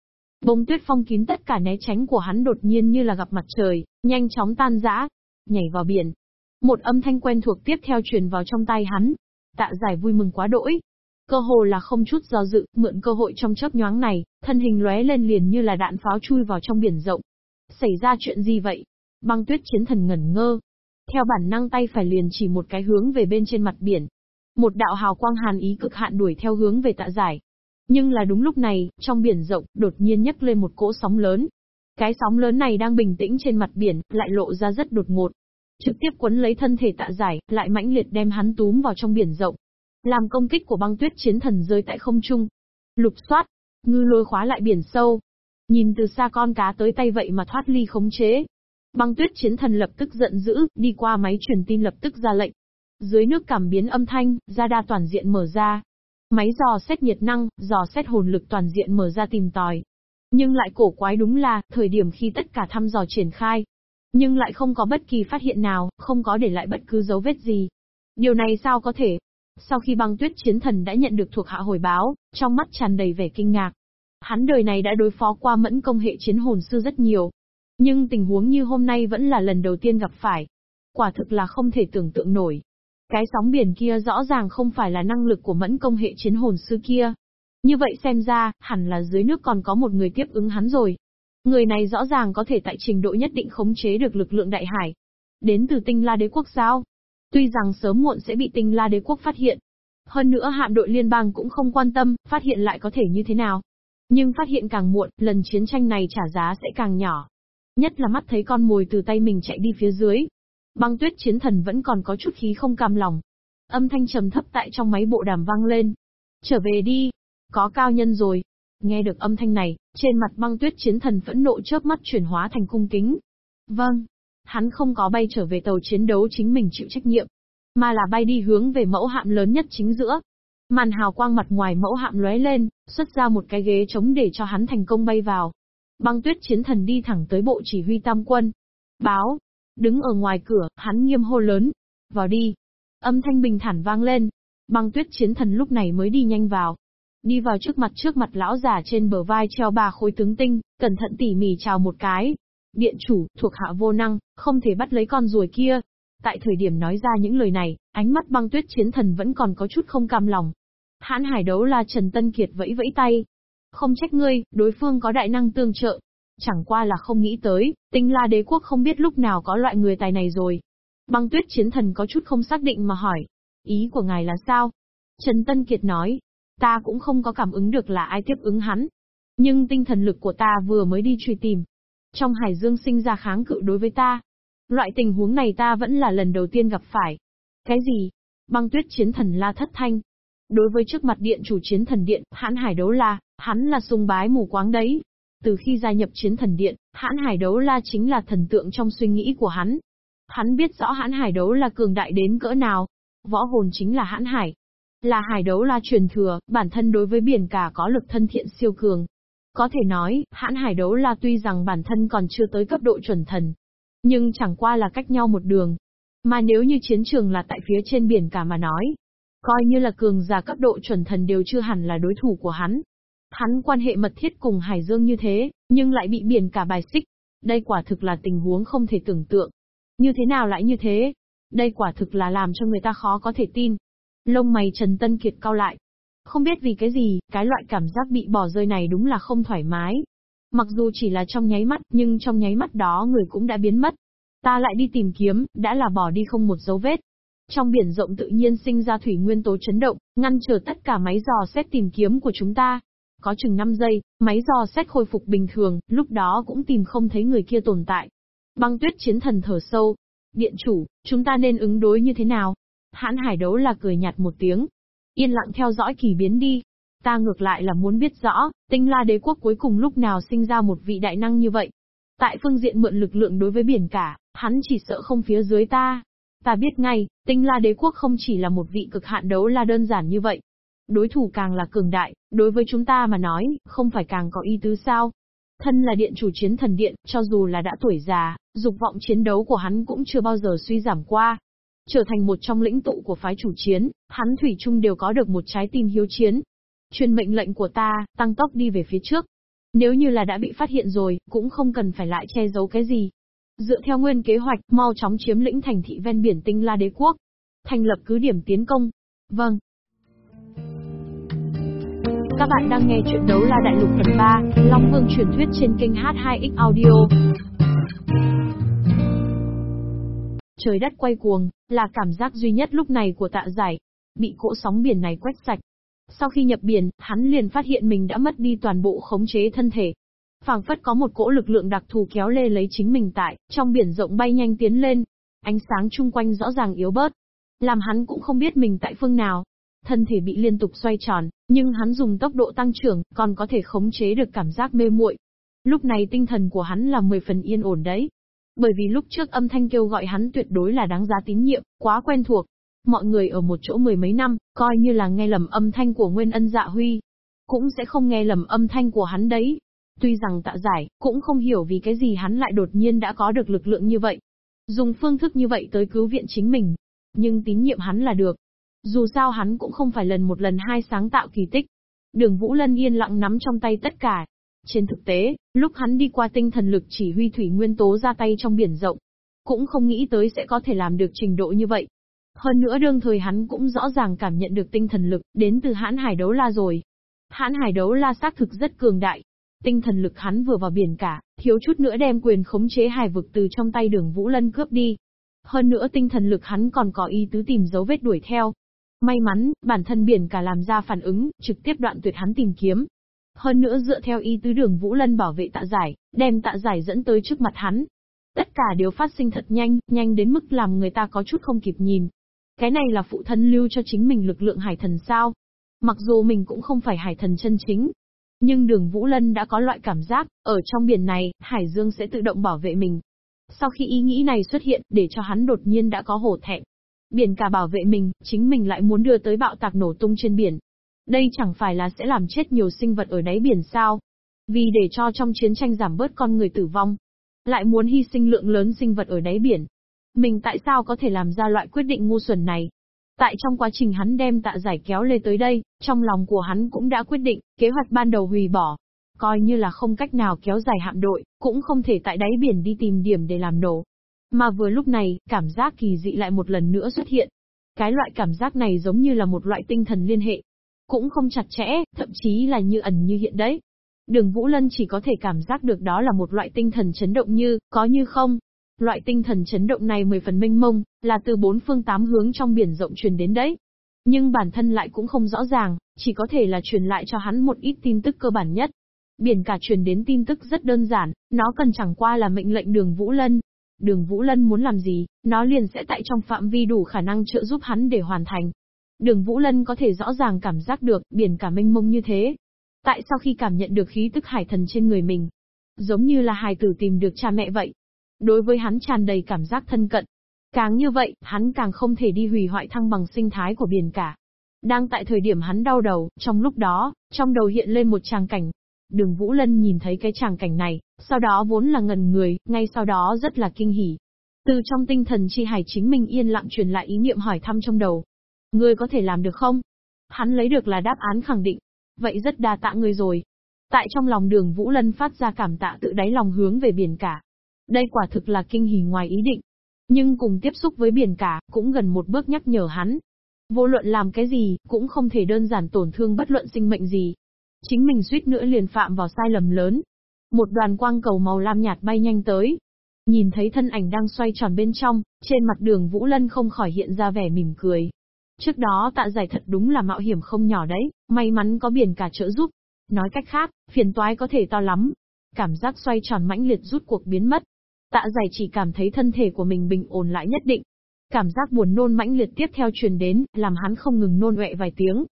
Bông tuyết phong kín tất cả né tránh của hắn đột nhiên như là gặp mặt trời, nhanh chóng tan rã. Nhảy vào biển, một âm thanh quen thuộc tiếp theo truyền vào trong tai hắn. Tạ giải vui mừng quá đỗi. Cơ hồ là không chút do dự, mượn cơ hội trong chớp nhoáng này, thân hình lóe lên liền như là đạn pháo chui vào trong biển rộng. Xảy ra chuyện gì vậy? Băng tuyết chiến thần ngẩn ngơ. Theo bản năng tay phải liền chỉ một cái hướng về bên trên mặt biển. Một đạo hào quang hàn ý cực hạn đuổi theo hướng về tạ giải. Nhưng là đúng lúc này, trong biển rộng, đột nhiên nhấc lên một cỗ sóng lớn. Cái sóng lớn này đang bình tĩnh trên mặt biển, lại lộ ra rất đột ngột. Trực tiếp quấn lấy thân thể tạ giải, lại mãnh liệt đem hắn túm vào trong biển rộng. Làm công kích của băng tuyết chiến thần rơi tại không trung. Lục soát, ngư lôi khóa lại biển sâu. Nhìn từ xa con cá tới tay vậy mà thoát ly khống chế. Băng tuyết chiến thần lập tức giận dữ, đi qua máy truyền tin lập tức ra lệnh. Dưới nước cảm biến âm thanh, ra đa toàn diện mở ra. Máy dò xét nhiệt năng, dò xét hồn lực toàn diện mở ra tìm tòi. Nhưng lại cổ quái đúng là, thời điểm khi tất cả thăm dò triển khai. Nhưng lại không có bất kỳ phát hiện nào, không có để lại bất cứ dấu vết gì. Điều này sao có thể? Sau khi băng tuyết chiến thần đã nhận được thuộc hạ hồi báo, trong mắt tràn đầy vẻ kinh ngạc. Hắn đời này đã đối phó qua mẫn công hệ chiến hồn sư rất nhiều. Nhưng tình huống như hôm nay vẫn là lần đầu tiên gặp phải. Quả thực là không thể tưởng tượng nổi. Cái sóng biển kia rõ ràng không phải là năng lực của mẫn công hệ chiến hồn sư kia. Như vậy xem ra, hẳn là dưới nước còn có một người tiếp ứng hắn rồi. Người này rõ ràng có thể tại trình độ nhất định khống chế được lực lượng đại hải. Đến từ tinh la đế quốc sao? Tuy rằng sớm muộn sẽ bị tinh la đế quốc phát hiện. Hơn nữa hạm đội liên bang cũng không quan tâm, phát hiện lại có thể như thế nào. Nhưng phát hiện càng muộn, lần chiến tranh này trả giá sẽ càng nhỏ. Nhất là mắt thấy con mồi từ tay mình chạy đi phía dưới. Băng tuyết chiến thần vẫn còn có chút khí không cam lòng. Âm thanh trầm thấp tại trong máy bộ đàm vang lên. Trở về đi. Có cao nhân rồi. Nghe được âm thanh này, trên mặt băng tuyết chiến thần phẫn nộ chớp mắt chuyển hóa thành cung kính. Vâng. Hắn không có bay trở về tàu chiến đấu chính mình chịu trách nhiệm, mà là bay đi hướng về mẫu hạm lớn nhất chính giữa. Màn hào quang mặt ngoài mẫu hạm lóe lên, xuất ra một cái ghế chống để cho hắn thành công bay vào. Băng tuyết chiến thần đi thẳng tới bộ chỉ huy tam quân. Báo. Đứng ở ngoài cửa, hắn nghiêm hô lớn. Vào đi. Âm thanh bình thản vang lên. Băng tuyết chiến thần lúc này mới đi nhanh vào. Đi vào trước mặt trước mặt lão già trên bờ vai treo ba khối tướng tinh, cẩn thận tỉ mỉ chào một cái. Điện chủ, thuộc hạ vô năng, không thể bắt lấy con ruồi kia. Tại thời điểm nói ra những lời này, ánh mắt băng tuyết chiến thần vẫn còn có chút không cam lòng. Hãn hải đấu là Trần Tân Kiệt vẫy vẫy tay, không trách ngươi, đối phương có đại năng tương trợ. Chẳng qua là không nghĩ tới, tinh la đế quốc không biết lúc nào có loại người tài này rồi. Băng tuyết chiến thần có chút không xác định mà hỏi. Ý của ngài là sao? Trần Tân Kiệt nói. Ta cũng không có cảm ứng được là ai tiếp ứng hắn. Nhưng tinh thần lực của ta vừa mới đi truy tìm. Trong hải dương sinh ra kháng cự đối với ta. Loại tình huống này ta vẫn là lần đầu tiên gặp phải. Cái gì? Băng tuyết chiến thần la thất thanh. Đối với trước mặt điện chủ chiến thần điện, hãn hải đấu la, Hắn là sung bái mù quáng đấy. Từ khi gia nhập chiến thần điện, hãn hải đấu la chính là thần tượng trong suy nghĩ của hắn. Hắn biết rõ hãn hải đấu là cường đại đến cỡ nào. Võ hồn chính là hãn hải. Là hải đấu la truyền thừa, bản thân đối với biển cả có lực thân thiện siêu cường. Có thể nói, hãn hải đấu la tuy rằng bản thân còn chưa tới cấp độ chuẩn thần. Nhưng chẳng qua là cách nhau một đường. Mà nếu như chiến trường là tại phía trên biển cả mà nói, coi như là cường giả cấp độ chuẩn thần đều chưa hẳn là đối thủ của hắn. Hắn quan hệ mật thiết cùng Hải Dương như thế, nhưng lại bị biển cả bài xích. Đây quả thực là tình huống không thể tưởng tượng. Như thế nào lại như thế? Đây quả thực là làm cho người ta khó có thể tin. Lông mày Trần Tân Kiệt cao lại. Không biết vì cái gì, cái loại cảm giác bị bỏ rơi này đúng là không thoải mái. Mặc dù chỉ là trong nháy mắt, nhưng trong nháy mắt đó người cũng đã biến mất. Ta lại đi tìm kiếm, đã là bỏ đi không một dấu vết. Trong biển rộng tự nhiên sinh ra thủy nguyên tố chấn động, ngăn trở tất cả máy dò xét tìm kiếm của chúng ta. Có chừng 5 giây, máy dò xét khôi phục bình thường, lúc đó cũng tìm không thấy người kia tồn tại. Băng tuyết chiến thần thở sâu. Điện chủ, chúng ta nên ứng đối như thế nào? Hãn hải đấu là cười nhạt một tiếng. Yên lặng theo dõi kỳ biến đi. Ta ngược lại là muốn biết rõ, tinh la đế quốc cuối cùng lúc nào sinh ra một vị đại năng như vậy. Tại phương diện mượn lực lượng đối với biển cả, hắn chỉ sợ không phía dưới ta. Ta biết ngay, tinh la đế quốc không chỉ là một vị cực hạn đấu la đơn giản như vậy. Đối thủ càng là cường đại, đối với chúng ta mà nói, không phải càng có ý tứ sao? Thân là điện chủ chiến thần điện, cho dù là đã tuổi già, dục vọng chiến đấu của hắn cũng chưa bao giờ suy giảm qua. Trở thành một trong lĩnh tụ của phái chủ chiến, hắn thủy chung đều có được một trái tim hiếu chiến. Truyền mệnh lệnh của ta, tăng tốc đi về phía trước. Nếu như là đã bị phát hiện rồi, cũng không cần phải lại che giấu cái gì. Dựa theo nguyên kế hoạch, mau chóng chiếm lĩnh thành thị ven biển tinh La Đế Quốc. Thành lập cứ điểm tiến công. Vâng. Các bạn đang nghe chuyện đấu la đại lục phần 3, Long Vương truyền thuyết trên kênh H2X Audio. Trời đất quay cuồng, là cảm giác duy nhất lúc này của tạ giải. Bị cỗ sóng biển này quét sạch. Sau khi nhập biển, hắn liền phát hiện mình đã mất đi toàn bộ khống chế thân thể. phảng phất có một cỗ lực lượng đặc thù kéo lê lấy chính mình tại, trong biển rộng bay nhanh tiến lên. Ánh sáng chung quanh rõ ràng yếu bớt. Làm hắn cũng không biết mình tại phương nào. Thân thể bị liên tục xoay tròn, nhưng hắn dùng tốc độ tăng trưởng, còn có thể khống chế được cảm giác mê muội. Lúc này tinh thần của hắn là 10 phần yên ổn đấy. Bởi vì lúc trước âm thanh kêu gọi hắn tuyệt đối là đáng giá tín nhiệm, quá quen thuộc. Mọi người ở một chỗ mười mấy năm, coi như là nghe lầm âm thanh của Nguyên Ân Dạ Huy. Cũng sẽ không nghe lầm âm thanh của hắn đấy. Tuy rằng tạ giải, cũng không hiểu vì cái gì hắn lại đột nhiên đã có được lực lượng như vậy. Dùng phương thức như vậy tới cứu viện chính mình. Nhưng tín nhiệm hắn là được. Dù sao hắn cũng không phải lần một lần hai sáng tạo kỳ tích. Đường Vũ Lân yên lặng nắm trong tay tất cả, trên thực tế, lúc hắn đi qua tinh thần lực chỉ huy thủy nguyên tố ra tay trong biển rộng, cũng không nghĩ tới sẽ có thể làm được trình độ như vậy. Hơn nữa đương thời hắn cũng rõ ràng cảm nhận được tinh thần lực đến từ hãn hải đấu la rồi. Hãn hải đấu la xác thực rất cường đại. Tinh thần lực hắn vừa vào biển cả, thiếu chút nữa đem quyền khống chế hải vực từ trong tay đường Vũ Lân cướp đi. Hơn nữa tinh thần lực hắn còn có ý tứ tìm dấu vết đuổi theo. May mắn, bản thân biển cả làm ra phản ứng, trực tiếp đoạn tuyệt hắn tìm kiếm, hơn nữa dựa theo ý tứ đường Vũ Lân bảo vệ tạ giải, đem tạ giải dẫn tới trước mặt hắn. Tất cả đều phát sinh thật nhanh, nhanh đến mức làm người ta có chút không kịp nhìn. Cái này là phụ thân lưu cho chính mình lực lượng hải thần sao? Mặc dù mình cũng không phải hải thần chân chính. Nhưng đường Vũ Lân đã có loại cảm giác, ở trong biển này, hải dương sẽ tự động bảo vệ mình. Sau khi ý nghĩ này xuất hiện, để cho hắn đột nhiên đã có hổ thẹn. Biển cả bảo vệ mình, chính mình lại muốn đưa tới bạo tạc nổ tung trên biển. Đây chẳng phải là sẽ làm chết nhiều sinh vật ở đáy biển sao? Vì để cho trong chiến tranh giảm bớt con người tử vong, lại muốn hy sinh lượng lớn sinh vật ở đáy biển. Mình tại sao có thể làm ra loại quyết định ngu xuẩn này? Tại trong quá trình hắn đem tạ giải kéo lê tới đây, trong lòng của hắn cũng đã quyết định, kế hoạch ban đầu hủy bỏ. Coi như là không cách nào kéo dài hạm đội, cũng không thể tại đáy biển đi tìm điểm để làm nổ. Mà vừa lúc này, cảm giác kỳ dị lại một lần nữa xuất hiện. Cái loại cảm giác này giống như là một loại tinh thần liên hệ, cũng không chặt chẽ, thậm chí là như ẩn như hiện đấy. Đường Vũ Lân chỉ có thể cảm giác được đó là một loại tinh thần chấn động như, có như không. Loại tinh thần chấn động này mười phần minh mông, là từ bốn phương tám hướng trong biển rộng truyền đến đấy. Nhưng bản thân lại cũng không rõ ràng, chỉ có thể là truyền lại cho hắn một ít tin tức cơ bản nhất. Biển cả truyền đến tin tức rất đơn giản, nó cần chẳng qua là mệnh lệnh đường Vũ Lân. Đường Vũ Lân muốn làm gì, nó liền sẽ tại trong phạm vi đủ khả năng trợ giúp hắn để hoàn thành. Đường Vũ Lân có thể rõ ràng cảm giác được biển cả mênh mông như thế. Tại sao khi cảm nhận được khí tức hải thần trên người mình? Giống như là hài tử tìm được cha mẹ vậy. Đối với hắn tràn đầy cảm giác thân cận. Càng như vậy, hắn càng không thể đi hủy hoại thăng bằng sinh thái của biển cả. Đang tại thời điểm hắn đau đầu, trong lúc đó, trong đầu hiện lên một tràng cảnh. Đường Vũ Lân nhìn thấy cái tràng cảnh này, sau đó vốn là ngần người, ngay sau đó rất là kinh hỉ. Từ trong tinh thần chi hải chính mình yên lặng truyền lại ý niệm hỏi thăm trong đầu, Ngươi có thể làm được không? Hắn lấy được là đáp án khẳng định. Vậy rất đa tạ ngươi rồi. Tại trong lòng đường Vũ Lân phát ra cảm tạ tự đáy lòng hướng về biển cả. Đây quả thực là kinh hỉ ngoài ý định. Nhưng cùng tiếp xúc với biển cả, cũng gần một bước nhắc nhở hắn. Vô luận làm cái gì, cũng không thể đơn giản tổn thương bất luận sinh mệnh gì. Chính mình suýt nữa liền phạm vào sai lầm lớn. Một đoàn quang cầu màu lam nhạt bay nhanh tới, Nhìn thấy thân ảnh đang xoay tròn bên trong, trên mặt đường Vũ Lân không khỏi hiện ra vẻ mỉm cười. Trước đó tạ giải thật đúng là mạo hiểm không nhỏ đấy, may mắn có biển cả trợ giúp. Nói cách khác, phiền toái có thể to lắm. Cảm giác xoay tròn mãnh liệt rút cuộc biến mất. Tạ giải chỉ cảm thấy thân thể của mình bình ổn lại nhất định. Cảm giác buồn nôn mãnh liệt tiếp theo truyền đến, làm hắn không ngừng nôn ọe vài tiếng.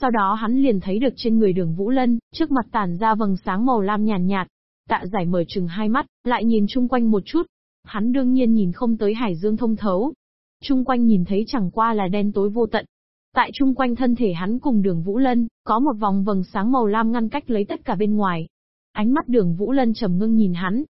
Sau đó hắn liền thấy được trên người đường Vũ Lân, trước mặt tản ra vầng sáng màu lam nhàn nhạt, nhạt. Tạ giải mở chừng hai mắt, lại nhìn chung quanh một chút. Hắn đương nhiên nhìn không tới hải dương thông thấu, Trung quanh nhìn thấy chẳng qua là đen tối vô tận. Tại trung quanh thân thể hắn cùng đường Vũ Lân, có một vòng vầng sáng màu lam ngăn cách lấy tất cả bên ngoài. Ánh mắt đường Vũ Lân trầm ngưng nhìn hắn.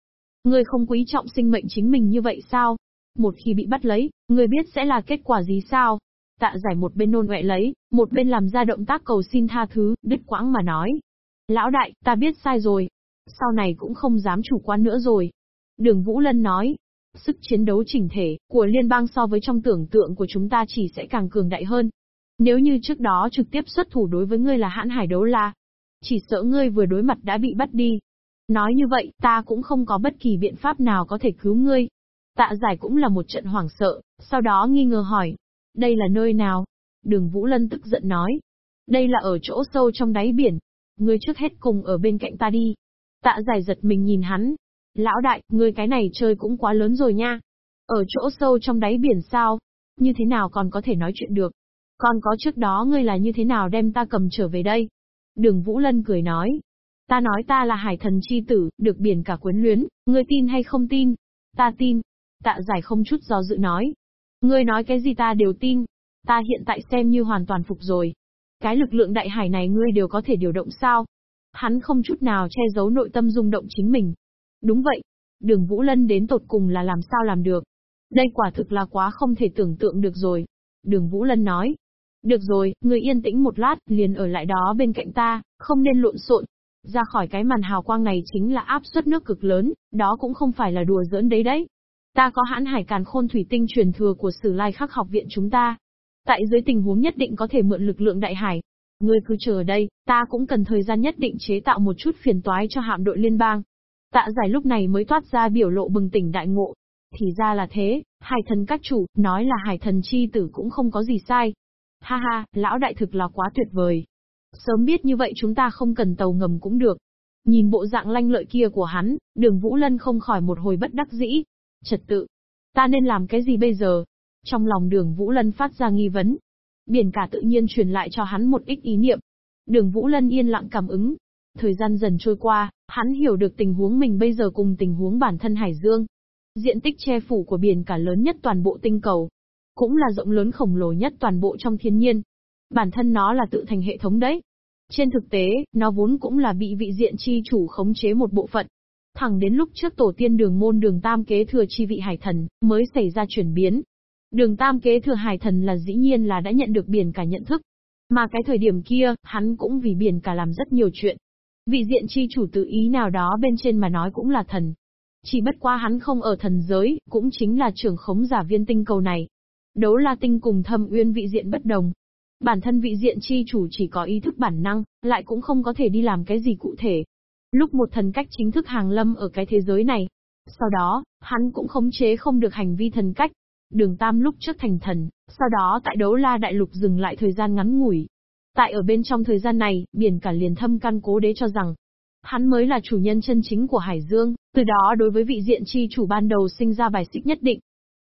Ngươi không quý trọng sinh mệnh chính mình như vậy sao? Một khi bị bắt lấy, ngươi biết sẽ là kết quả gì sao? Tạ giải một bên nôn ọe lấy, một bên làm ra động tác cầu xin tha thứ, đứt quãng mà nói. Lão đại, ta biết sai rồi. Sau này cũng không dám chủ quan nữa rồi. Đường Vũ Lân nói, Sức chiến đấu chỉnh thể của liên bang so với trong tưởng tượng của chúng ta chỉ sẽ càng cường đại hơn. Nếu như trước đó trực tiếp xuất thủ đối với ngươi là hãn hải đấu la, chỉ sợ ngươi vừa đối mặt đã bị bắt đi. Nói như vậy, ta cũng không có bất kỳ biện pháp nào có thể cứu ngươi. Tạ giải cũng là một trận hoảng sợ, sau đó nghi ngờ hỏi. Đây là nơi nào? Đường Vũ Lân tức giận nói. Đây là ở chỗ sâu trong đáy biển. Ngươi trước hết cùng ở bên cạnh ta đi. Tạ giải giật mình nhìn hắn. Lão đại, ngươi cái này chơi cũng quá lớn rồi nha. Ở chỗ sâu trong đáy biển sao? Như thế nào còn có thể nói chuyện được? Còn có trước đó ngươi là như thế nào đem ta cầm trở về đây? Đường Vũ Lân cười nói. Ta nói ta là hải thần chi tử, được biển cả quyến luyến, ngươi tin hay không tin? Ta tin. Tạ giải không chút do dự nói. Ngươi nói cái gì ta đều tin. Ta hiện tại xem như hoàn toàn phục rồi. Cái lực lượng đại hải này ngươi đều có thể điều động sao? Hắn không chút nào che giấu nội tâm rung động chính mình. Đúng vậy. Đường Vũ Lân đến tột cùng là làm sao làm được. Đây quả thực là quá không thể tưởng tượng được rồi. Đường Vũ Lân nói. Được rồi, người yên tĩnh một lát, liền ở lại đó bên cạnh ta, không nên lộn xộn. Ra khỏi cái màn hào quang này chính là áp suất nước cực lớn, đó cũng không phải là đùa giỡn đấy đấy. Ta có hãn hải càn khôn thủy tinh truyền thừa của Sử Lai Khắc học viện chúng ta. Tại dưới tình huống nhất định có thể mượn lực lượng đại hải. Ngươi cứ chờ ở đây, ta cũng cần thời gian nhất định chế tạo một chút phiền toái cho hạm đội liên bang. Tạ giải lúc này mới toát ra biểu lộ bừng tỉnh đại ngộ. Thì ra là thế, hải thần các chủ, nói là hải thần chi tử cũng không có gì sai. Ha ha, lão đại thực là quá tuyệt vời. Sớm biết như vậy chúng ta không cần tàu ngầm cũng được. Nhìn bộ dạng lanh lợi kia của hắn, đường Vũ Lân không khỏi một hồi bất đắc dĩ. Trật tự. Ta nên làm cái gì bây giờ? Trong lòng đường Vũ Lân phát ra nghi vấn. Biển cả tự nhiên truyền lại cho hắn một ít ý niệm. Đường Vũ Lân yên lặng cảm ứng. Thời gian dần trôi qua, hắn hiểu được tình huống mình bây giờ cùng tình huống bản thân Hải Dương. Diện tích che phủ của biển cả lớn nhất toàn bộ tinh cầu. Cũng là rộng lớn khổng lồ nhất toàn bộ trong thiên nhiên. Bản thân nó là tự thành hệ thống đấy. Trên thực tế, nó vốn cũng là bị vị diện chi chủ khống chế một bộ phận. Thẳng đến lúc trước tổ tiên đường môn đường tam kế thừa chi vị hải thần, mới xảy ra chuyển biến. Đường tam kế thừa hải thần là dĩ nhiên là đã nhận được biển cả nhận thức. Mà cái thời điểm kia, hắn cũng vì biển cả làm rất nhiều chuyện. Vị diện chi chủ tự ý nào đó bên trên mà nói cũng là thần. Chỉ bất qua hắn không ở thần giới, cũng chính là trưởng khống giả viên tinh cầu này. Đấu la tinh cùng thâm uyên vị diện bất đồng. Bản thân vị diện chi chủ chỉ có ý thức bản năng, lại cũng không có thể đi làm cái gì cụ thể. Lúc một thần cách chính thức hàng lâm ở cái thế giới này. Sau đó, hắn cũng khống chế không được hành vi thần cách. Đường Tam lúc trước thành thần, sau đó tại đấu la đại lục dừng lại thời gian ngắn ngủi. Tại ở bên trong thời gian này, biển cả liền thâm căn cố đế cho rằng, hắn mới là chủ nhân chân chính của Hải Dương, từ đó đối với vị diện chi chủ ban đầu sinh ra bài xích nhất định.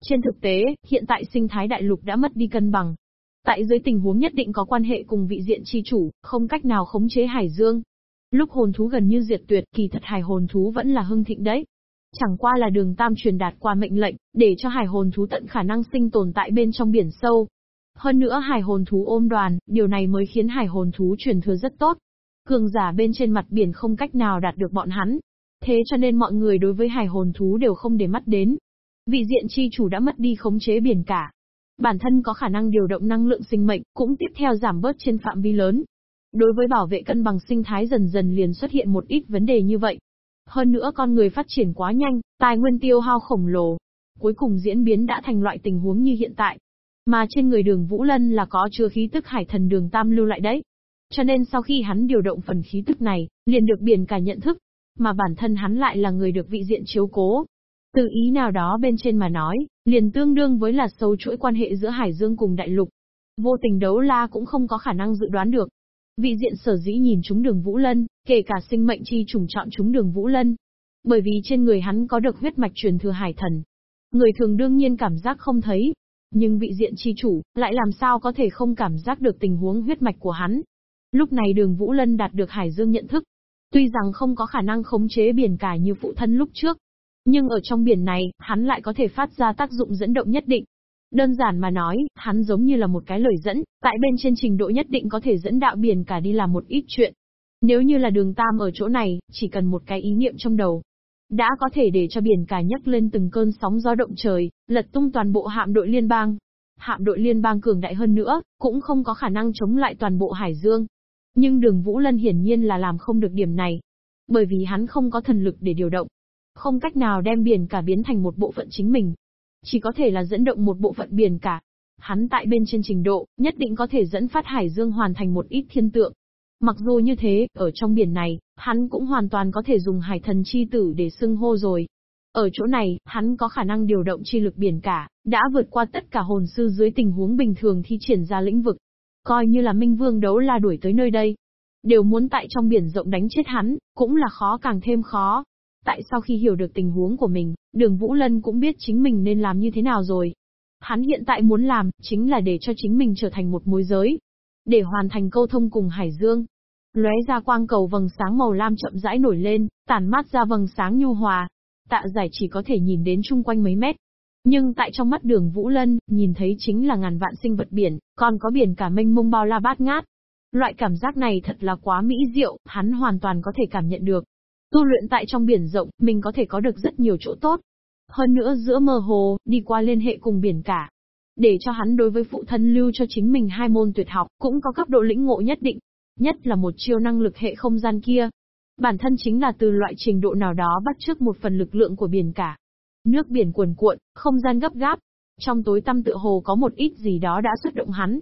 Trên thực tế, hiện tại sinh thái đại lục đã mất đi cân bằng. Tại dưới tình huống nhất định có quan hệ cùng vị diện chi chủ, không cách nào khống chế Hải Dương. Lúc hồn thú gần như diệt tuyệt, kỳ thật hải hồn thú vẫn là hưng thịnh đấy. Chẳng qua là đường tam truyền đạt qua mệnh lệnh, để cho hải hồn thú tận khả năng sinh tồn tại bên trong biển sâu. Hơn nữa hải hồn thú ôm đoàn, điều này mới khiến hải hồn thú truyền thừa rất tốt. Cường giả bên trên mặt biển không cách nào đạt được bọn hắn. Thế cho nên mọi người đối với hải hồn thú đều không để mắt đến. Vị diện chi chủ đã mất đi khống chế biển cả. Bản thân có khả năng điều động năng lượng sinh mệnh, cũng tiếp theo giảm bớt trên phạm vi lớn. Đối với bảo vệ cân bằng sinh thái dần dần liền xuất hiện một ít vấn đề như vậy. Hơn nữa con người phát triển quá nhanh, tài nguyên tiêu hao khổng lồ. Cuối cùng diễn biến đã thành loại tình huống như hiện tại. Mà trên người đường Vũ Lân là có chứa khí tức hải thần đường Tam lưu lại đấy. Cho nên sau khi hắn điều động phần khí tức này, liền được biển cả nhận thức. Mà bản thân hắn lại là người được vị diện chiếu cố. Từ ý nào đó bên trên mà nói, liền tương đương với là sâu chuỗi quan hệ giữa Hải Dương cùng Đại Lục. Vô tình đấu la cũng không có khả năng dự đoán được. Vị diện sở dĩ nhìn chúng đường Vũ Lân, kể cả sinh mệnh chi trùng chọn chúng đường Vũ Lân. Bởi vì trên người hắn có được huyết mạch truyền thừa hải thần. Người thường đương nhiên cảm giác không thấy. Nhưng vị diện chi chủ, lại làm sao có thể không cảm giác được tình huống huyết mạch của hắn. Lúc này đường Vũ Lân đạt được Hải Dương nhận thức. Tuy rằng không có khả năng khống chế biển cả như phụ thân lúc trước. Nhưng ở trong biển này, hắn lại có thể phát ra tác dụng dẫn động nhất định. Đơn giản mà nói, hắn giống như là một cái lời dẫn, tại bên trên trình độ nhất định có thể dẫn đạo biển cả đi làm một ít chuyện. Nếu như là đường tam ở chỗ này, chỉ cần một cái ý niệm trong đầu. Đã có thể để cho biển cả nhấc lên từng cơn sóng gió động trời, lật tung toàn bộ hạm đội liên bang. Hạm đội liên bang cường đại hơn nữa, cũng không có khả năng chống lại toàn bộ Hải Dương. Nhưng đường Vũ Lân hiển nhiên là làm không được điểm này. Bởi vì hắn không có thần lực để điều động. Không cách nào đem biển cả biến thành một bộ phận chính mình. Chỉ có thể là dẫn động một bộ phận biển cả. Hắn tại bên trên trình độ, nhất định có thể dẫn phát Hải Dương hoàn thành một ít thiên tượng. Mặc dù như thế, ở trong biển này, hắn cũng hoàn toàn có thể dùng hải thần chi tử để xưng hô rồi. Ở chỗ này, hắn có khả năng điều động chi lực biển cả, đã vượt qua tất cả hồn sư dưới tình huống bình thường thi triển ra lĩnh vực. Coi như là Minh Vương đấu la đuổi tới nơi đây. Đều muốn tại trong biển rộng đánh chết hắn, cũng là khó càng thêm khó. Tại sau khi hiểu được tình huống của mình, đường Vũ Lân cũng biết chính mình nên làm như thế nào rồi. Hắn hiện tại muốn làm, chính là để cho chính mình trở thành một mối giới. Để hoàn thành câu thông cùng Hải Dương. Lóe ra quang cầu vầng sáng màu lam chậm rãi nổi lên, tản mát ra vầng sáng nhu hòa. Tạ giải chỉ có thể nhìn đến chung quanh mấy mét. Nhưng tại trong mắt đường Vũ Lân, nhìn thấy chính là ngàn vạn sinh vật biển, còn có biển cả mênh mông bao la bát ngát. Loại cảm giác này thật là quá mỹ diệu, hắn hoàn toàn có thể cảm nhận được. Tu luyện tại trong biển rộng, mình có thể có được rất nhiều chỗ tốt. Hơn nữa giữa mơ hồ, đi qua liên hệ cùng biển cả. Để cho hắn đối với phụ thân lưu cho chính mình hai môn tuyệt học, cũng có cấp độ lĩnh ngộ nhất định. Nhất là một chiêu năng lực hệ không gian kia. Bản thân chính là từ loại trình độ nào đó bắt trước một phần lực lượng của biển cả. Nước biển cuồn cuộn, không gian gấp gáp. Trong tối tăm tựa hồ có một ít gì đó đã xuất động hắn.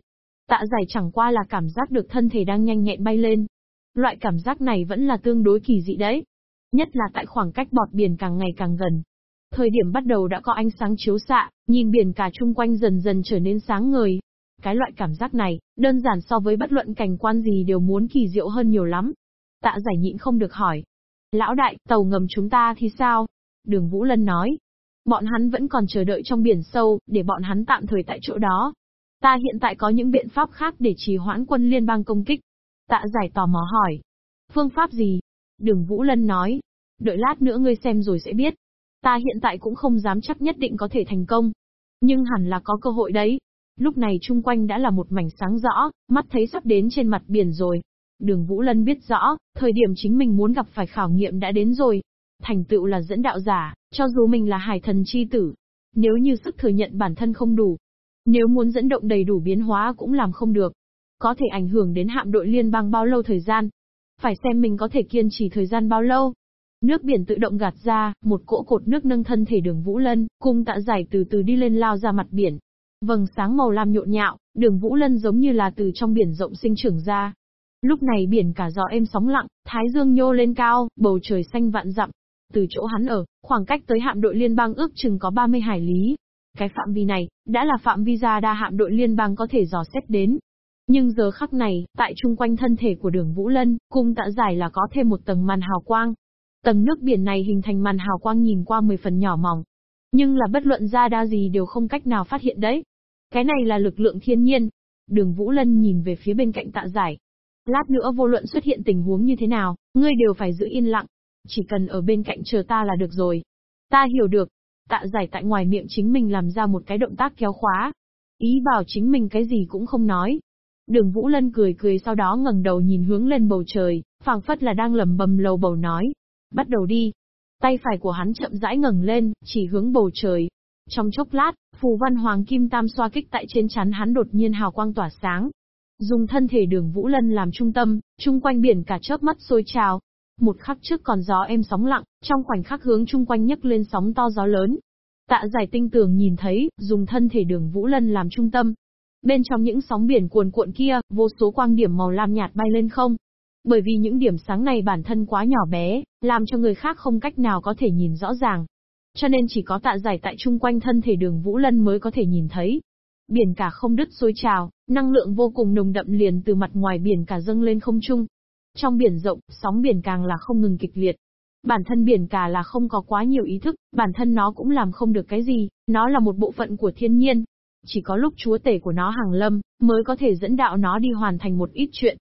Tạ giải chẳng qua là cảm giác được thân thể đang nhanh nhẹn bay lên. Loại cảm giác này vẫn là tương đối kỳ dị đấy. Nhất là tại khoảng cách bọt biển càng ngày càng gần. Thời điểm bắt đầu đã có ánh sáng chiếu xạ, nhìn biển cả chung quanh dần dần trở nên sáng ngời. Cái loại cảm giác này, đơn giản so với bất luận cảnh quan gì đều muốn kỳ diệu hơn nhiều lắm. Tạ giải nhịn không được hỏi. Lão đại, tàu ngầm chúng ta thì sao? Đường Vũ Lân nói. Bọn hắn vẫn còn chờ đợi trong biển sâu, để bọn hắn tạm thời tại chỗ đó. Ta hiện tại có những biện pháp khác để trì hoãn quân liên bang công kích. Tạ giải tò mò hỏi. Phương pháp gì? Đường Vũ Lân nói. Đợi lát nữa ngươi xem rồi sẽ biết. Ta hiện tại cũng không dám chắc nhất định có thể thành công. Nhưng hẳn là có cơ hội đấy. Lúc này chung quanh đã là một mảnh sáng rõ, mắt thấy sắp đến trên mặt biển rồi. Đường Vũ Lân biết rõ, thời điểm chính mình muốn gặp phải khảo nghiệm đã đến rồi. Thành tựu là dẫn đạo giả, cho dù mình là hải thần chi tử. Nếu như sức thừa nhận bản thân không đủ. Nếu muốn dẫn động đầy đủ biến hóa cũng làm không được. Có thể ảnh hưởng đến hạm đội liên bang bao lâu thời gian. Phải xem mình có thể kiên trì thời gian bao lâu. Nước biển tự động gạt ra, một cỗ cột nước nâng thân thể đường Vũ Lân, cung tạ giải từ từ đi lên lao ra mặt biển. Vầng sáng màu lam nhộn nhạo, đường Vũ Lân giống như là từ trong biển rộng sinh trưởng ra. Lúc này biển cả gió êm sóng lặng, thái dương nhô lên cao, bầu trời xanh vạn dặm. Từ chỗ hắn ở, khoảng cách tới hạm đội liên bang ước chừng có 30 hải lý. Cái phạm vi này, đã là phạm vi ra đa hạm đội liên bang có thể dò xét đến. Nhưng giờ khắc này, tại chung quanh thân thể của đường Vũ Lân, cung tạ giải là có thêm một tầng màn hào quang, Tầng nước biển này hình thành màn hào quang nhìn qua 10 phần nhỏ mỏng. Nhưng là bất luận ra đa gì đều không cách nào phát hiện đấy. Cái này là lực lượng thiên nhiên. Đường Vũ Lân nhìn về phía bên cạnh tạ giải. Lát nữa vô luận xuất hiện tình huống như thế nào, ngươi đều phải giữ yên lặng. Chỉ cần ở bên cạnh chờ ta là được rồi. Ta hiểu được. Tạ giải tại ngoài miệng chính mình làm ra một cái động tác kéo khóa. Ý bảo chính mình cái gì cũng không nói. Đường Vũ Lân cười cười sau đó ngẩng đầu nhìn hướng lên bầu trời, phảng phất là đang lầm bầm lầu bầu nói, Bắt đầu đi. Tay phải của hắn chậm rãi ngẩng lên, chỉ hướng bầu trời. Trong chốc lát, phù văn hoàng kim tam xoa kích tại trên chắn hắn đột nhiên hào quang tỏa sáng. Dùng thân thể đường Vũ Lân làm trung tâm, chung quanh biển cả chớp mắt sôi trào. Một khắc trước còn gió êm sóng lặng, trong khoảnh khắc hướng chung quanh nhấc lên sóng to gió lớn. Tạ giải tinh tường nhìn thấy, dùng thân thể đường Vũ Lân làm trung tâm. Bên trong những sóng biển cuồn cuộn kia, vô số quang điểm màu lam nhạt bay lên không, bởi vì những điểm sáng này bản thân quá nhỏ bé, làm cho người khác không cách nào có thể nhìn rõ ràng. Cho nên chỉ có tạ giải tại chung quanh thân thể đường Vũ Lân mới có thể nhìn thấy. Biển cả không đứt sôi trào, năng lượng vô cùng nồng đậm liền từ mặt ngoài biển cả dâng lên không trung. Trong biển rộng, sóng biển càng là không ngừng kịch liệt. Bản thân biển cả là không có quá nhiều ý thức, bản thân nó cũng làm không được cái gì, nó là một bộ phận của thiên nhiên. Chỉ có lúc chúa tể của nó hàng lâm, mới có thể dẫn đạo nó đi hoàn thành một ít chuyện.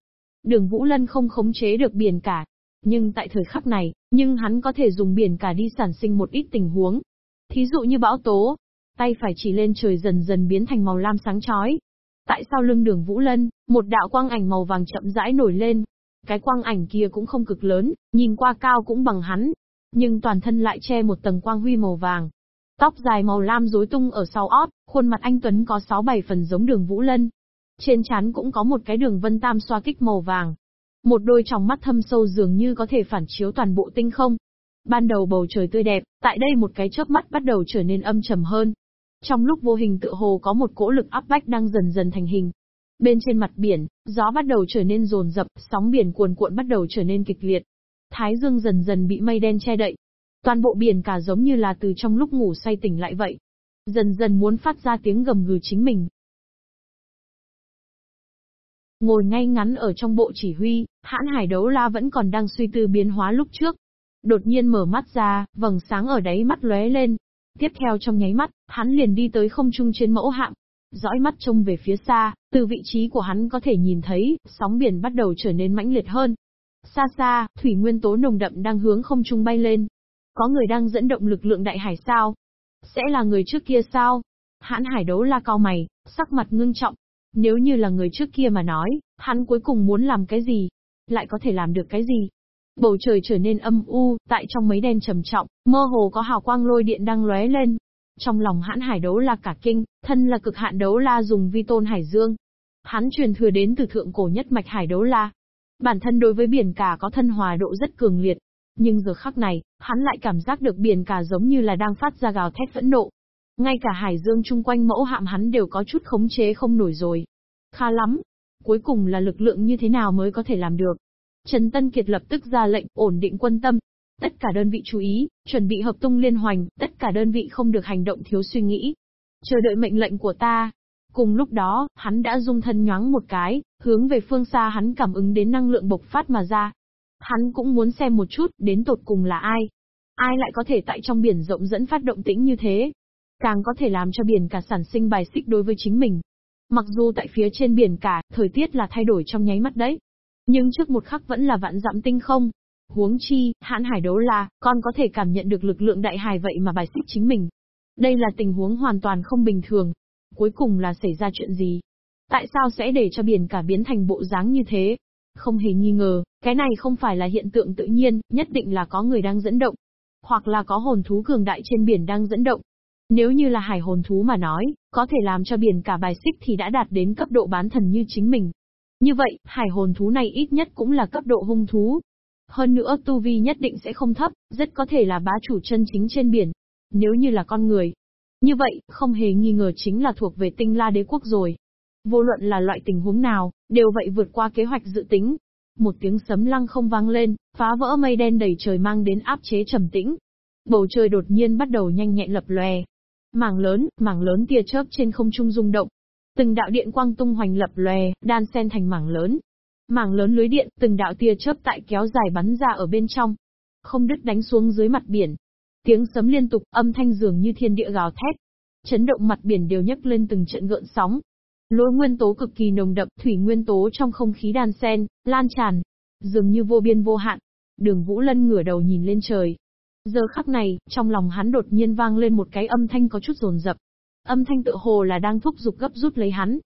Đường Vũ Lân không khống chế được biển cả. Nhưng tại thời khắc này, nhưng hắn có thể dùng biển cả đi sản sinh một ít tình huống. Thí dụ như bão tố, tay phải chỉ lên trời dần dần biến thành màu lam sáng chói. Tại sao lưng đường Vũ Lân, một đạo quang ảnh màu vàng chậm rãi nổi lên. Cái quang ảnh kia cũng không cực lớn, nhìn qua cao cũng bằng hắn. Nhưng toàn thân lại che một tầng quang huy màu vàng. Tóc dài màu lam rối tung ở sau ót, khuôn mặt anh Tuấn có 6-7 phần giống đường Vũ Lân. Trên trán cũng có một cái đường vân tam xoa kích màu vàng. Một đôi tròng mắt thâm sâu dường như có thể phản chiếu toàn bộ tinh không. Ban đầu bầu trời tươi đẹp, tại đây một cái chớp mắt bắt đầu trở nên âm trầm hơn. Trong lúc vô hình tự hồ có một cỗ lực áp bách đang dần dần thành hình. Bên trên mặt biển, gió bắt đầu trở nên rồn rập, sóng biển cuồn cuộn bắt đầu trở nên kịch liệt. Thái dương dần dần bị mây đen che đậy. Toàn bộ biển cả giống như là từ trong lúc ngủ say tỉnh lại vậy. Dần dần muốn phát ra tiếng gầm gừ chính mình. Ngồi ngay ngắn ở trong bộ chỉ huy, hãn hải đấu la vẫn còn đang suy tư biến hóa lúc trước. Đột nhiên mở mắt ra, vầng sáng ở đáy mắt lóe lên. Tiếp theo trong nháy mắt, hắn liền đi tới không trung trên mẫu hạm. Dõi mắt trông về phía xa, từ vị trí của hắn có thể nhìn thấy, sóng biển bắt đầu trở nên mãnh liệt hơn. Xa xa, thủy nguyên tố nồng đậm đang hướng không trung bay lên. Có người đang dẫn động lực lượng đại hải sao? Sẽ là người trước kia sao? Hãn hải đấu la cao mày, sắc mặt ngưng trọng, nếu như là người trước kia mà nói, hắn cuối cùng muốn làm cái gì? Lại có thể làm được cái gì? Bầu trời trở nên âm u, tại trong mấy đen trầm trọng, mơ hồ có hào quang lôi điện đang lóe lên. Trong lòng hãn hải đấu la cả kinh, thân là cực hạn đấu la dùng vi tôn hải dương. Hắn truyền thừa đến từ thượng cổ nhất mạch hải đấu la. Bản thân đối với biển cả có thân hòa độ rất cường liệt. Nhưng giờ khắc này, hắn lại cảm giác được biển cả giống như là đang phát ra gào thét phẫn nộ. Ngay cả hải dương chung quanh mẫu hạm hắn đều có chút khống chế không nổi rồi. Khá lắm. Cuối cùng là lực lượng như thế nào mới có thể làm được. Trần Tân Kiệt lập tức ra lệnh, ổn định quân tâm. Tất cả đơn vị chú ý, chuẩn bị hợp tung liên hoành, tất cả đơn vị không được hành động thiếu suy nghĩ. Chờ đợi mệnh lệnh của ta. Cùng lúc đó, hắn đã dung thân nhoáng một cái, hướng về phương xa hắn cảm ứng đến năng lượng bộc phát mà ra. Hắn cũng muốn xem một chút, đến tột cùng là ai. Ai lại có thể tại trong biển rộng dẫn phát động tĩnh như thế, càng có thể làm cho biển cả sản sinh bài xích đối với chính mình. Mặc dù tại phía trên biển cả, thời tiết là thay đổi trong nháy mắt đấy. Nhưng trước một khắc vẫn là vạn dặm tinh không. Huống chi, hãn hải đấu là, con có thể cảm nhận được lực lượng đại hài vậy mà bài xích chính mình. Đây là tình huống hoàn toàn không bình thường. Cuối cùng là xảy ra chuyện gì? Tại sao sẽ để cho biển cả biến thành bộ dáng như thế? Không hề nghi ngờ, cái này không phải là hiện tượng tự nhiên, nhất định là có người đang dẫn động. Hoặc là có hồn thú cường đại trên biển đang dẫn động. Nếu như là hải hồn thú mà nói, có thể làm cho biển cả bài xích thì đã đạt đến cấp độ bán thần như chính mình. Như vậy, hải hồn thú này ít nhất cũng là cấp độ hung thú. Hơn nữa tu vi nhất định sẽ không thấp, rất có thể là bá chủ chân chính trên biển. Nếu như là con người. Như vậy, không hề nghi ngờ chính là thuộc về tinh la đế quốc rồi. Vô luận là loại tình huống nào, đều vậy vượt qua kế hoạch dự tính. Một tiếng sấm lăng không vang lên, phá vỡ mây đen đầy trời mang đến áp chế trầm tĩnh. Bầu trời đột nhiên bắt đầu nhanh nhẹn lập lòe, Mảng lớn, mảng lớn tia chớp trên không trung rung động. Từng đạo điện quang tung hoành lập lòe, đan xen thành mảng lớn. Mảng lớn lưới điện, từng đạo tia chớp tại kéo dài bắn ra ở bên trong. Không đứt đánh xuống dưới mặt biển. Tiếng sấm liên tục, âm thanh dường như thiên địa gào thét. Chấn động mặt biển đều nhấc lên từng trận gợn sóng. Lối nguyên tố cực kỳ nồng đậm, thủy nguyên tố trong không khí đan xen, lan tràn, dường như vô biên vô hạn. Đường Vũ Lân ngửa đầu nhìn lên trời, Giờ khắc này, trong lòng hắn đột nhiên vang lên một cái âm thanh có chút rồn rập. Âm thanh tự hồ là đang thúc giục gấp rút lấy hắn.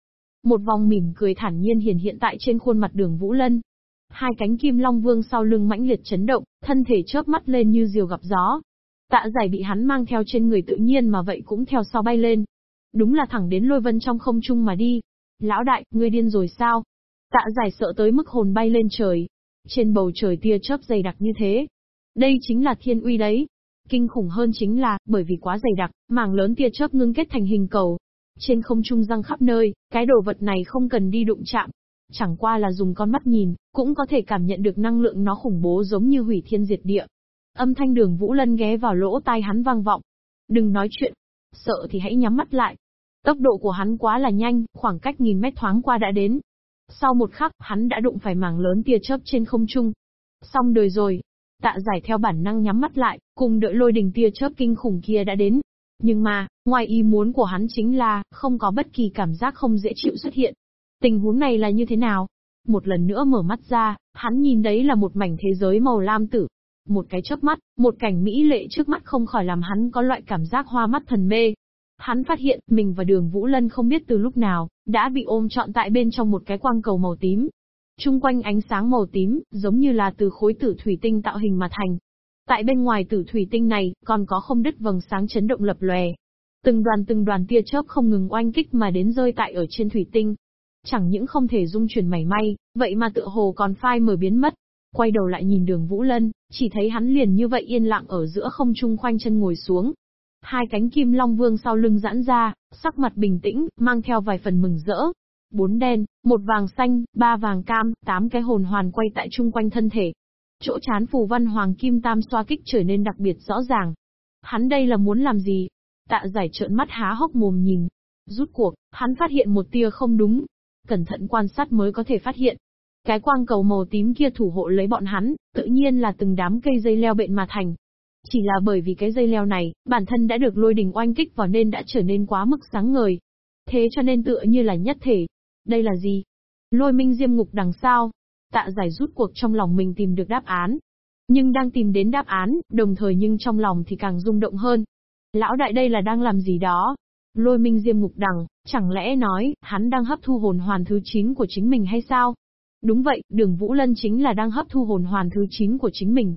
Một vòng mỉm cười thản nhiên hiển hiện tại trên khuôn mặt đường Vũ Lân. Hai cánh kim long vương sau lưng mãnh liệt chấn động, thân thể chớp mắt lên như diều gặp gió. Tạ giải bị hắn mang theo trên người tự nhiên mà vậy cũng theo sau bay lên. Đúng là thẳng đến lôi vân trong không trung mà đi. Lão đại, ngươi điên rồi sao? Tạ giải sợ tới mức hồn bay lên trời. Trên bầu trời tia chớp dày đặc như thế, đây chính là thiên uy đấy. Kinh khủng hơn chính là, bởi vì quá dày đặc, mảng lớn tia chớp ngưng kết thành hình cầu. Trên không trung răng khắp nơi, cái đồ vật này không cần đi đụng chạm. Chẳng qua là dùng con mắt nhìn, cũng có thể cảm nhận được năng lượng nó khủng bố giống như hủy thiên diệt địa. Âm thanh đường Vũ Lân ghé vào lỗ tai hắn vang vọng. Đừng nói chuyện. Sợ thì hãy nhắm mắt lại. Tốc độ của hắn quá là nhanh, khoảng cách nghìn mét thoáng qua đã đến. Sau một khắc, hắn đã đụng phải mảng lớn tia chớp trên không trung. Xong đời rồi, Tạ giải theo bản năng nhắm mắt lại, cùng đợi lôi đình tia chớp kinh khủng kia đã đến. Nhưng mà, ngoài ý muốn của hắn chính là, không có bất kỳ cảm giác không dễ chịu xuất hiện. Tình huống này là như thế nào? Một lần nữa mở mắt ra, hắn nhìn đấy là một mảnh thế giới màu lam tử. Một cái chớp mắt, một cảnh mỹ lệ trước mắt không khỏi làm hắn có loại cảm giác hoa mắt thần mê. Hắn phát hiện, mình và đường Vũ Lân không biết từ lúc nào, đã bị ôm trọn tại bên trong một cái quang cầu màu tím, Trung quanh ánh sáng màu tím, giống như là từ khối tử thủy tinh tạo hình mà thành. Tại bên ngoài tử thủy tinh này, còn có không đứt vầng sáng chấn động lập lòe. Từng đoàn từng đoàn tia chớp không ngừng oanh kích mà đến rơi tại ở trên thủy tinh. Chẳng những không thể dung chuyển mảy may, vậy mà tựa hồ còn phai mờ biến mất. Quay đầu lại nhìn đường Vũ Lân, chỉ thấy hắn liền như vậy yên lặng ở giữa không trung khoanh chân ngồi xuống. Hai cánh kim long vương sau lưng giãn ra, sắc mặt bình tĩnh, mang theo vài phần mừng rỡ bốn đen, một vàng xanh, ba vàng cam, tám cái hồn hoàn quay tại chung quanh thân thể. chỗ chán phù văn hoàng kim tam xoa kích trở nên đặc biệt rõ ràng. Hắn đây là muốn làm gì? Tạ giải trợn mắt há hốc mồm nhìn. Rút cuộc, hắn phát hiện một tia không đúng. Cẩn thận quan sát mới có thể phát hiện. Cái quang cầu màu tím kia thủ hộ lấy bọn hắn, tự nhiên là từng đám cây dây leo bệnh mà thành. Chỉ là bởi vì cái dây leo này, bản thân đã được lôi đình oanh kích vào nên đã trở nên quá mức sáng ngời. Thế cho nên tựa như là nhất thể. Đây là gì? Lôi minh diêm ngục đằng sau. Tạ giải rút cuộc trong lòng mình tìm được đáp án. Nhưng đang tìm đến đáp án, đồng thời nhưng trong lòng thì càng rung động hơn. Lão đại đây là đang làm gì đó? Lôi minh diêm ngục đằng, chẳng lẽ nói, hắn đang hấp thu hồn hoàn thứ 9 của chính mình hay sao? Đúng vậy, đường Vũ Lân chính là đang hấp thu hồn hoàn thứ 9 của chính mình.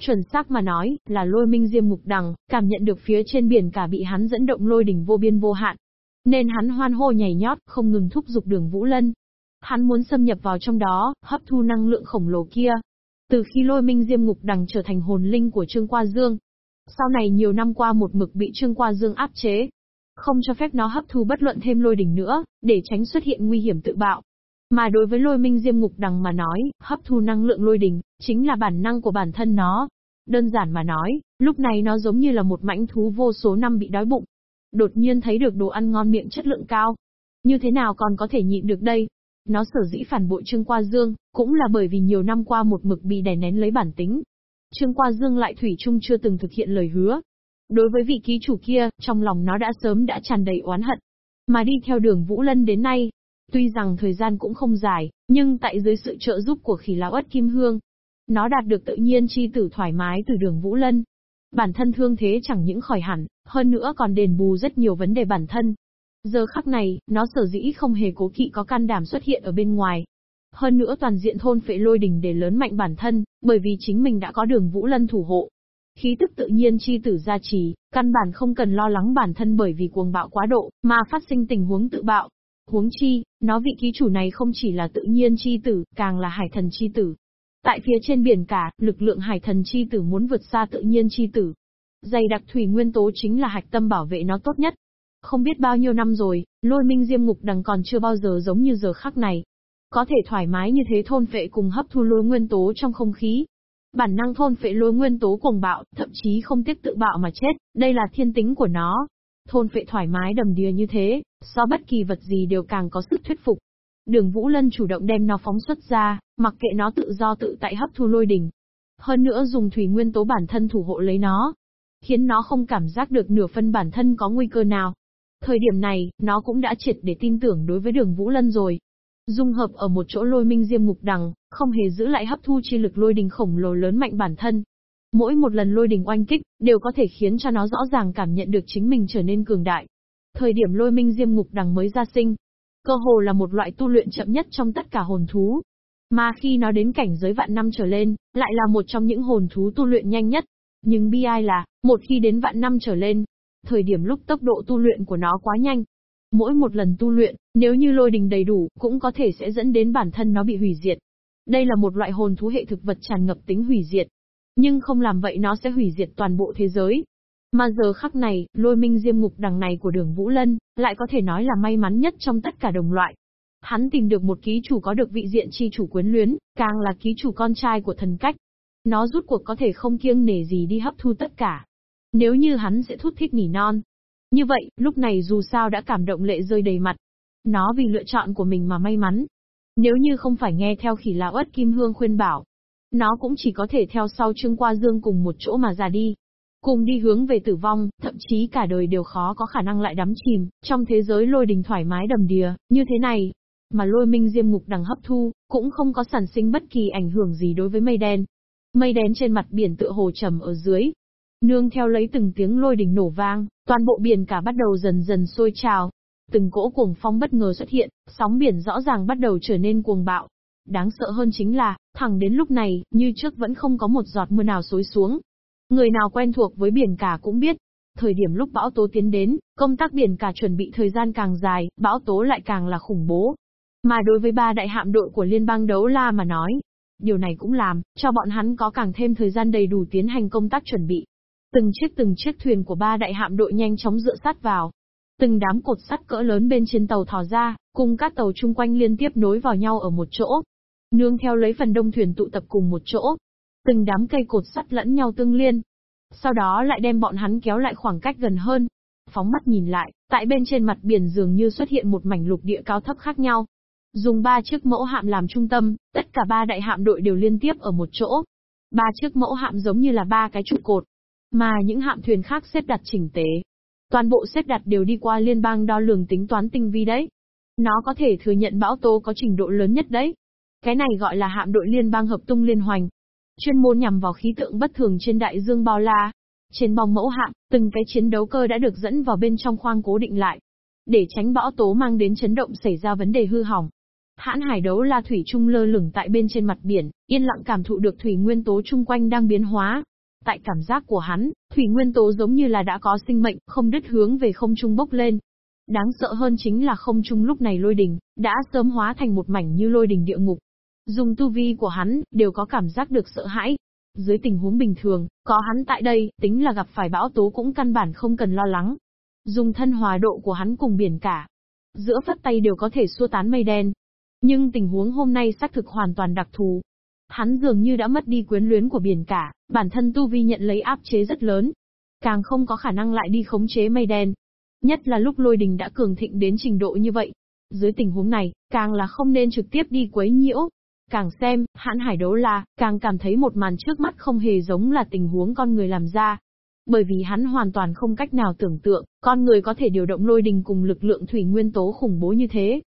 Chuẩn xác mà nói, là lôi minh diêm ngục đằng, cảm nhận được phía trên biển cả bị hắn dẫn động lôi đỉnh vô biên vô hạn. Nên hắn hoan hô nhảy nhót, không ngừng thúc giục đường Vũ Lân. Hắn muốn xâm nhập vào trong đó, hấp thu năng lượng khổng lồ kia. Từ khi lôi minh diêm ngục đằng trở thành hồn linh của Trương Qua Dương. Sau này nhiều năm qua một mực bị Trương Qua Dương áp chế. Không cho phép nó hấp thu bất luận thêm lôi đỉnh nữa, để tránh xuất hiện nguy hiểm tự bạo. Mà đối với lôi minh diêm ngục đằng mà nói, hấp thu năng lượng lôi đỉnh, chính là bản năng của bản thân nó. Đơn giản mà nói, lúc này nó giống như là một mãnh thú vô số năm bị đói bụng. Đột nhiên thấy được đồ ăn ngon miệng chất lượng cao. Như thế nào còn có thể nhịn được đây? Nó sở dĩ phản bội Trương Qua Dương, cũng là bởi vì nhiều năm qua một mực bị đè nén lấy bản tính. Trương Qua Dương lại thủy chung chưa từng thực hiện lời hứa. Đối với vị ký chủ kia, trong lòng nó đã sớm đã tràn đầy oán hận. Mà đi theo đường Vũ Lân đến nay, Tuy rằng thời gian cũng không dài, nhưng tại dưới sự trợ giúp của khỉ lão ất kim hương, nó đạt được tự nhiên chi tử thoải mái từ đường Vũ Lân. Bản thân thương thế chẳng những khỏi hẳn, hơn nữa còn đền bù rất nhiều vấn đề bản thân. Giờ khắc này, nó sở dĩ không hề cố kỵ có can đảm xuất hiện ở bên ngoài. Hơn nữa toàn diện thôn phệ lôi đỉnh để lớn mạnh bản thân, bởi vì chính mình đã có đường Vũ Lân thủ hộ. Khí tức tự nhiên chi tử gia trì, căn bản không cần lo lắng bản thân bởi vì cuồng bạo quá độ, mà phát sinh tình huống tự bạo. Huống chi, nó vị ký chủ này không chỉ là tự nhiên chi tử, càng là hải thần chi tử. Tại phía trên biển cả, lực lượng hải thần chi tử muốn vượt xa tự nhiên chi tử. Dày đặc thủy nguyên tố chính là hạch tâm bảo vệ nó tốt nhất. Không biết bao nhiêu năm rồi, lôi minh diêm ngục đằng còn chưa bao giờ giống như giờ khắc này. Có thể thoải mái như thế thôn phệ cùng hấp thu lôi nguyên tố trong không khí. Bản năng thôn phệ lôi nguyên tố cuồng bạo, thậm chí không tiếc tự bạo mà chết, đây là thiên tính của nó. Thôn phệ thoải mái đầm đìa như thế, so bất kỳ vật gì đều càng có sức thuyết phục. Đường Vũ Lân chủ động đem nó phóng xuất ra, mặc kệ nó tự do tự tại hấp thu lôi đỉnh. Hơn nữa dùng thủy nguyên tố bản thân thủ hộ lấy nó, khiến nó không cảm giác được nửa phân bản thân có nguy cơ nào. Thời điểm này, nó cũng đã triệt để tin tưởng đối với đường Vũ Lân rồi. Dung hợp ở một chỗ lôi minh diêm ngục đằng, không hề giữ lại hấp thu chi lực lôi đình khổng lồ lớn mạnh bản thân. Mỗi một lần lôi đình oanh kích, đều có thể khiến cho nó rõ ràng cảm nhận được chính mình trở nên cường đại. Thời điểm lôi minh diêm ngục đằng mới ra sinh, cơ hồ là một loại tu luyện chậm nhất trong tất cả hồn thú. Mà khi nó đến cảnh giới vạn năm trở lên, lại là một trong những hồn thú tu luyện nhanh nhất. Nhưng bi ai là, một khi đến vạn năm trở lên, thời điểm lúc tốc độ tu luyện của nó quá nhanh. Mỗi một lần tu luyện, nếu như lôi đình đầy đủ, cũng có thể sẽ dẫn đến bản thân nó bị hủy diệt. Đây là một loại hồn thú hệ thực vật tràn ngập tính hủy diệt. Nhưng không làm vậy nó sẽ hủy diệt toàn bộ thế giới, mà giờ khắc này, lôi minh diêm ngục đằng này của đường Vũ Lân, lại có thể nói là may mắn nhất trong tất cả đồng loại. Hắn tìm được một ký chủ có được vị diện chi chủ quyến luyến, càng là ký chủ con trai của thần cách. Nó rút cuộc có thể không kiêng nể gì đi hấp thu tất cả. Nếu như hắn sẽ thút thích nỉ non. Như vậy, lúc này dù sao đã cảm động lệ rơi đầy mặt. Nó vì lựa chọn của mình mà may mắn. Nếu như không phải nghe theo khỉ lão ất kim hương khuyên bảo, nó cũng chỉ có thể theo sau Trương Qua Dương cùng một chỗ mà ra đi. Cùng đi hướng về tử vong, thậm chí cả đời đều khó có khả năng lại đắm chìm, trong thế giới lôi đình thoải mái đầm đìa, như thế này. Mà lôi minh diêm ngục đằng hấp thu, cũng không có sản sinh bất kỳ ảnh hưởng gì đối với mây đen. Mây đen trên mặt biển tựa hồ trầm ở dưới. Nương theo lấy từng tiếng lôi đình nổ vang, toàn bộ biển cả bắt đầu dần dần sôi trào. Từng cỗ cuồng phong bất ngờ xuất hiện, sóng biển rõ ràng bắt đầu trở nên cuồng bạo. Đáng sợ hơn chính là, thẳng đến lúc này, như trước vẫn không có một giọt mưa nào xối xuống, Người nào quen thuộc với biển cả cũng biết, thời điểm lúc bão tố tiến đến, công tác biển cả chuẩn bị thời gian càng dài, bão tố lại càng là khủng bố. Mà đối với ba đại hạm đội của liên bang đấu la mà nói, điều này cũng làm cho bọn hắn có càng thêm thời gian đầy đủ tiến hành công tác chuẩn bị. Từng chiếc từng chiếc thuyền của ba đại hạm đội nhanh chóng dựa sát vào. Từng đám cột sắt cỡ lớn bên trên tàu thò ra, cùng các tàu chung quanh liên tiếp nối vào nhau ở một chỗ. Nương theo lấy phần đông thuyền tụ tập cùng một chỗ, Từng đám cây cột sắt lẫn nhau tương liên. Sau đó lại đem bọn hắn kéo lại khoảng cách gần hơn. Phóng mắt nhìn lại, tại bên trên mặt biển dường như xuất hiện một mảnh lục địa cao thấp khác nhau. Dùng ba chiếc mẫu hạm làm trung tâm, tất cả ba đại hạm đội đều liên tiếp ở một chỗ. Ba chiếc mẫu hạm giống như là ba cái trụ cột, mà những hạm thuyền khác xếp đặt chỉnh tế. Toàn bộ xếp đặt đều đi qua liên bang đo lường tính toán tinh vi đấy. Nó có thể thừa nhận bão tố có trình độ lớn nhất đấy. Cái này gọi là hạm đội liên bang hợp tung liên hoành. Chuyên môn nhằm vào khí tượng bất thường trên đại dương bao la. Trên bong mẫu hạm, từng cái chiến đấu cơ đã được dẫn vào bên trong khoang cố định lại. Để tránh bão tố mang đến chấn động xảy ra vấn đề hư hỏng. Hãn hải đấu la thủy trung lơ lửng tại bên trên mặt biển, yên lặng cảm thụ được thủy nguyên tố chung quanh đang biến hóa. Tại cảm giác của hắn, thủy nguyên tố giống như là đã có sinh mệnh, không đứt hướng về không trung bốc lên. Đáng sợ hơn chính là không trung lúc này lôi đình, đã sớm hóa thành một mảnh như lôi đình địa ngục. Dùng tu vi của hắn, đều có cảm giác được sợ hãi. Dưới tình huống bình thường, có hắn tại đây, tính là gặp phải bão tố cũng căn bản không cần lo lắng. Dùng thân hòa độ của hắn cùng biển cả. Giữa phất tay đều có thể xua tán mây đen. Nhưng tình huống hôm nay xác thực hoàn toàn đặc thù. Hắn dường như đã mất đi quyến luyến của biển cả, bản thân tu vi nhận lấy áp chế rất lớn. Càng không có khả năng lại đi khống chế mây đen. Nhất là lúc lôi đình đã cường thịnh đến trình độ như vậy. Dưới tình huống này, càng là không nên trực tiếp đi quấy nhiễu, Càng xem, hãn hải đấu la, càng cảm thấy một màn trước mắt không hề giống là tình huống con người làm ra. Bởi vì hắn hoàn toàn không cách nào tưởng tượng, con người có thể điều động lôi đình cùng lực lượng thủy nguyên tố khủng bố như thế.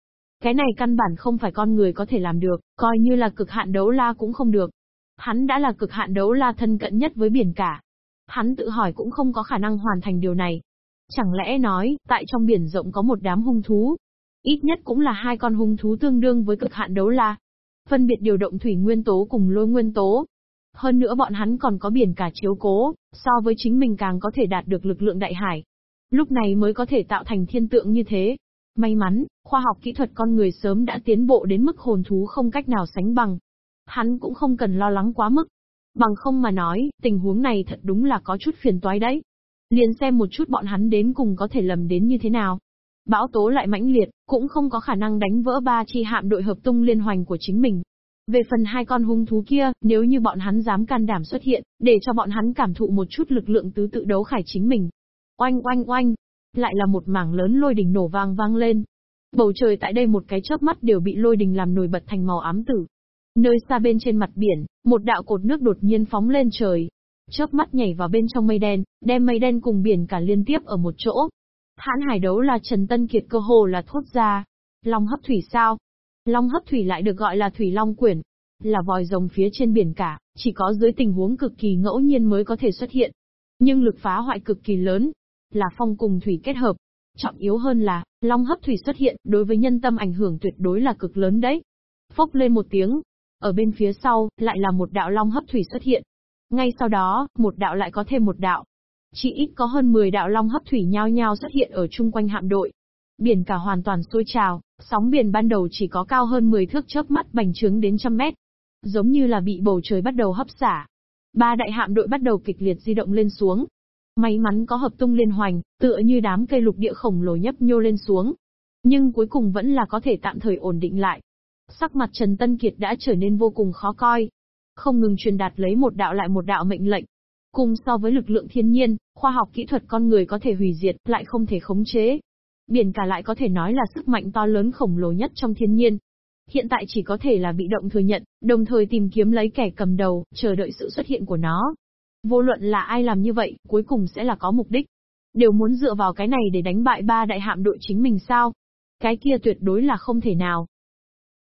Cái này căn bản không phải con người có thể làm được, coi như là cực hạn đấu la cũng không được. Hắn đã là cực hạn đấu la thân cận nhất với biển cả. Hắn tự hỏi cũng không có khả năng hoàn thành điều này. Chẳng lẽ nói, tại trong biển rộng có một đám hung thú? Ít nhất cũng là hai con hung thú tương đương với cực hạn đấu la phân biệt điều động thủy nguyên tố cùng lôi nguyên tố. Hơn nữa bọn hắn còn có biển cả chiếu cố, so với chính mình càng có thể đạt được lực lượng đại hải. Lúc này mới có thể tạo thành thiên tượng như thế. May mắn, khoa học kỹ thuật con người sớm đã tiến bộ đến mức hồn thú không cách nào sánh bằng. Hắn cũng không cần lo lắng quá mức. Bằng không mà nói, tình huống này thật đúng là có chút phiền toái đấy. Liền xem một chút bọn hắn đến cùng có thể lầm đến như thế nào. Bão tố lại mãnh liệt, cũng không có khả năng đánh vỡ ba chi hạm đội hợp tung liên hoành của chính mình. Về phần hai con hung thú kia, nếu như bọn hắn dám can đảm xuất hiện, để cho bọn hắn cảm thụ một chút lực lượng tứ tự đấu khải chính mình. Oanh oanh oanh, lại là một mảng lớn lôi đình nổ vang vang lên. Bầu trời tại đây một cái chớp mắt đều bị lôi đình làm nổi bật thành màu ám tử. Nơi xa bên trên mặt biển, một đạo cột nước đột nhiên phóng lên trời. Chớp mắt nhảy vào bên trong mây đen, đem mây đen cùng biển cả liên tiếp ở một chỗ. Hãn hải đấu là Trần Tân Kiệt cơ hồ là thốt ra. Long hấp thủy sao? Long hấp thủy lại được gọi là thủy long quyển. Là vòi rồng phía trên biển cả, chỉ có dưới tình huống cực kỳ ngẫu nhiên mới có thể xuất hiện. Nhưng lực phá hoại cực kỳ lớn. Là phong cùng thủy kết hợp. Trọng yếu hơn là, long hấp thủy xuất hiện, đối với nhân tâm ảnh hưởng tuyệt đối là cực lớn đấy. Phốc lên một tiếng. Ở bên phía sau, lại là một đạo long hấp thủy xuất hiện. Ngay sau đó, một đạo lại có thêm một đạo, chỉ ít có hơn 10 đạo long hấp thủy nhao nhao xuất hiện ở chung quanh hạm đội. Biển cả hoàn toàn sôi trào, sóng biển ban đầu chỉ có cao hơn 10 thước chớp mắt bành trướng đến trăm mét. Giống như là bị bầu trời bắt đầu hấp xả. Ba đại hạm đội bắt đầu kịch liệt di động lên xuống. May mắn có hợp tung liên hoành, tựa như đám cây lục địa khổng lồ nhấp nhô lên xuống. Nhưng cuối cùng vẫn là có thể tạm thời ổn định lại. Sắc mặt Trần Tân Kiệt đã trở nên vô cùng khó coi. Không ngừng truyền đạt lấy một đạo lại một đạo mệnh lệnh, Cùng so với lực lượng thiên nhiên, khoa học kỹ thuật con người có thể hủy diệt, lại không thể khống chế. Biển cả lại có thể nói là sức mạnh to lớn khổng lồ nhất trong thiên nhiên. Hiện tại chỉ có thể là bị động thừa nhận, đồng thời tìm kiếm lấy kẻ cầm đầu, chờ đợi sự xuất hiện của nó. Vô luận là ai làm như vậy, cuối cùng sẽ là có mục đích. Đều muốn dựa vào cái này để đánh bại ba đại hạm đội chính mình sao? Cái kia tuyệt đối là không thể nào.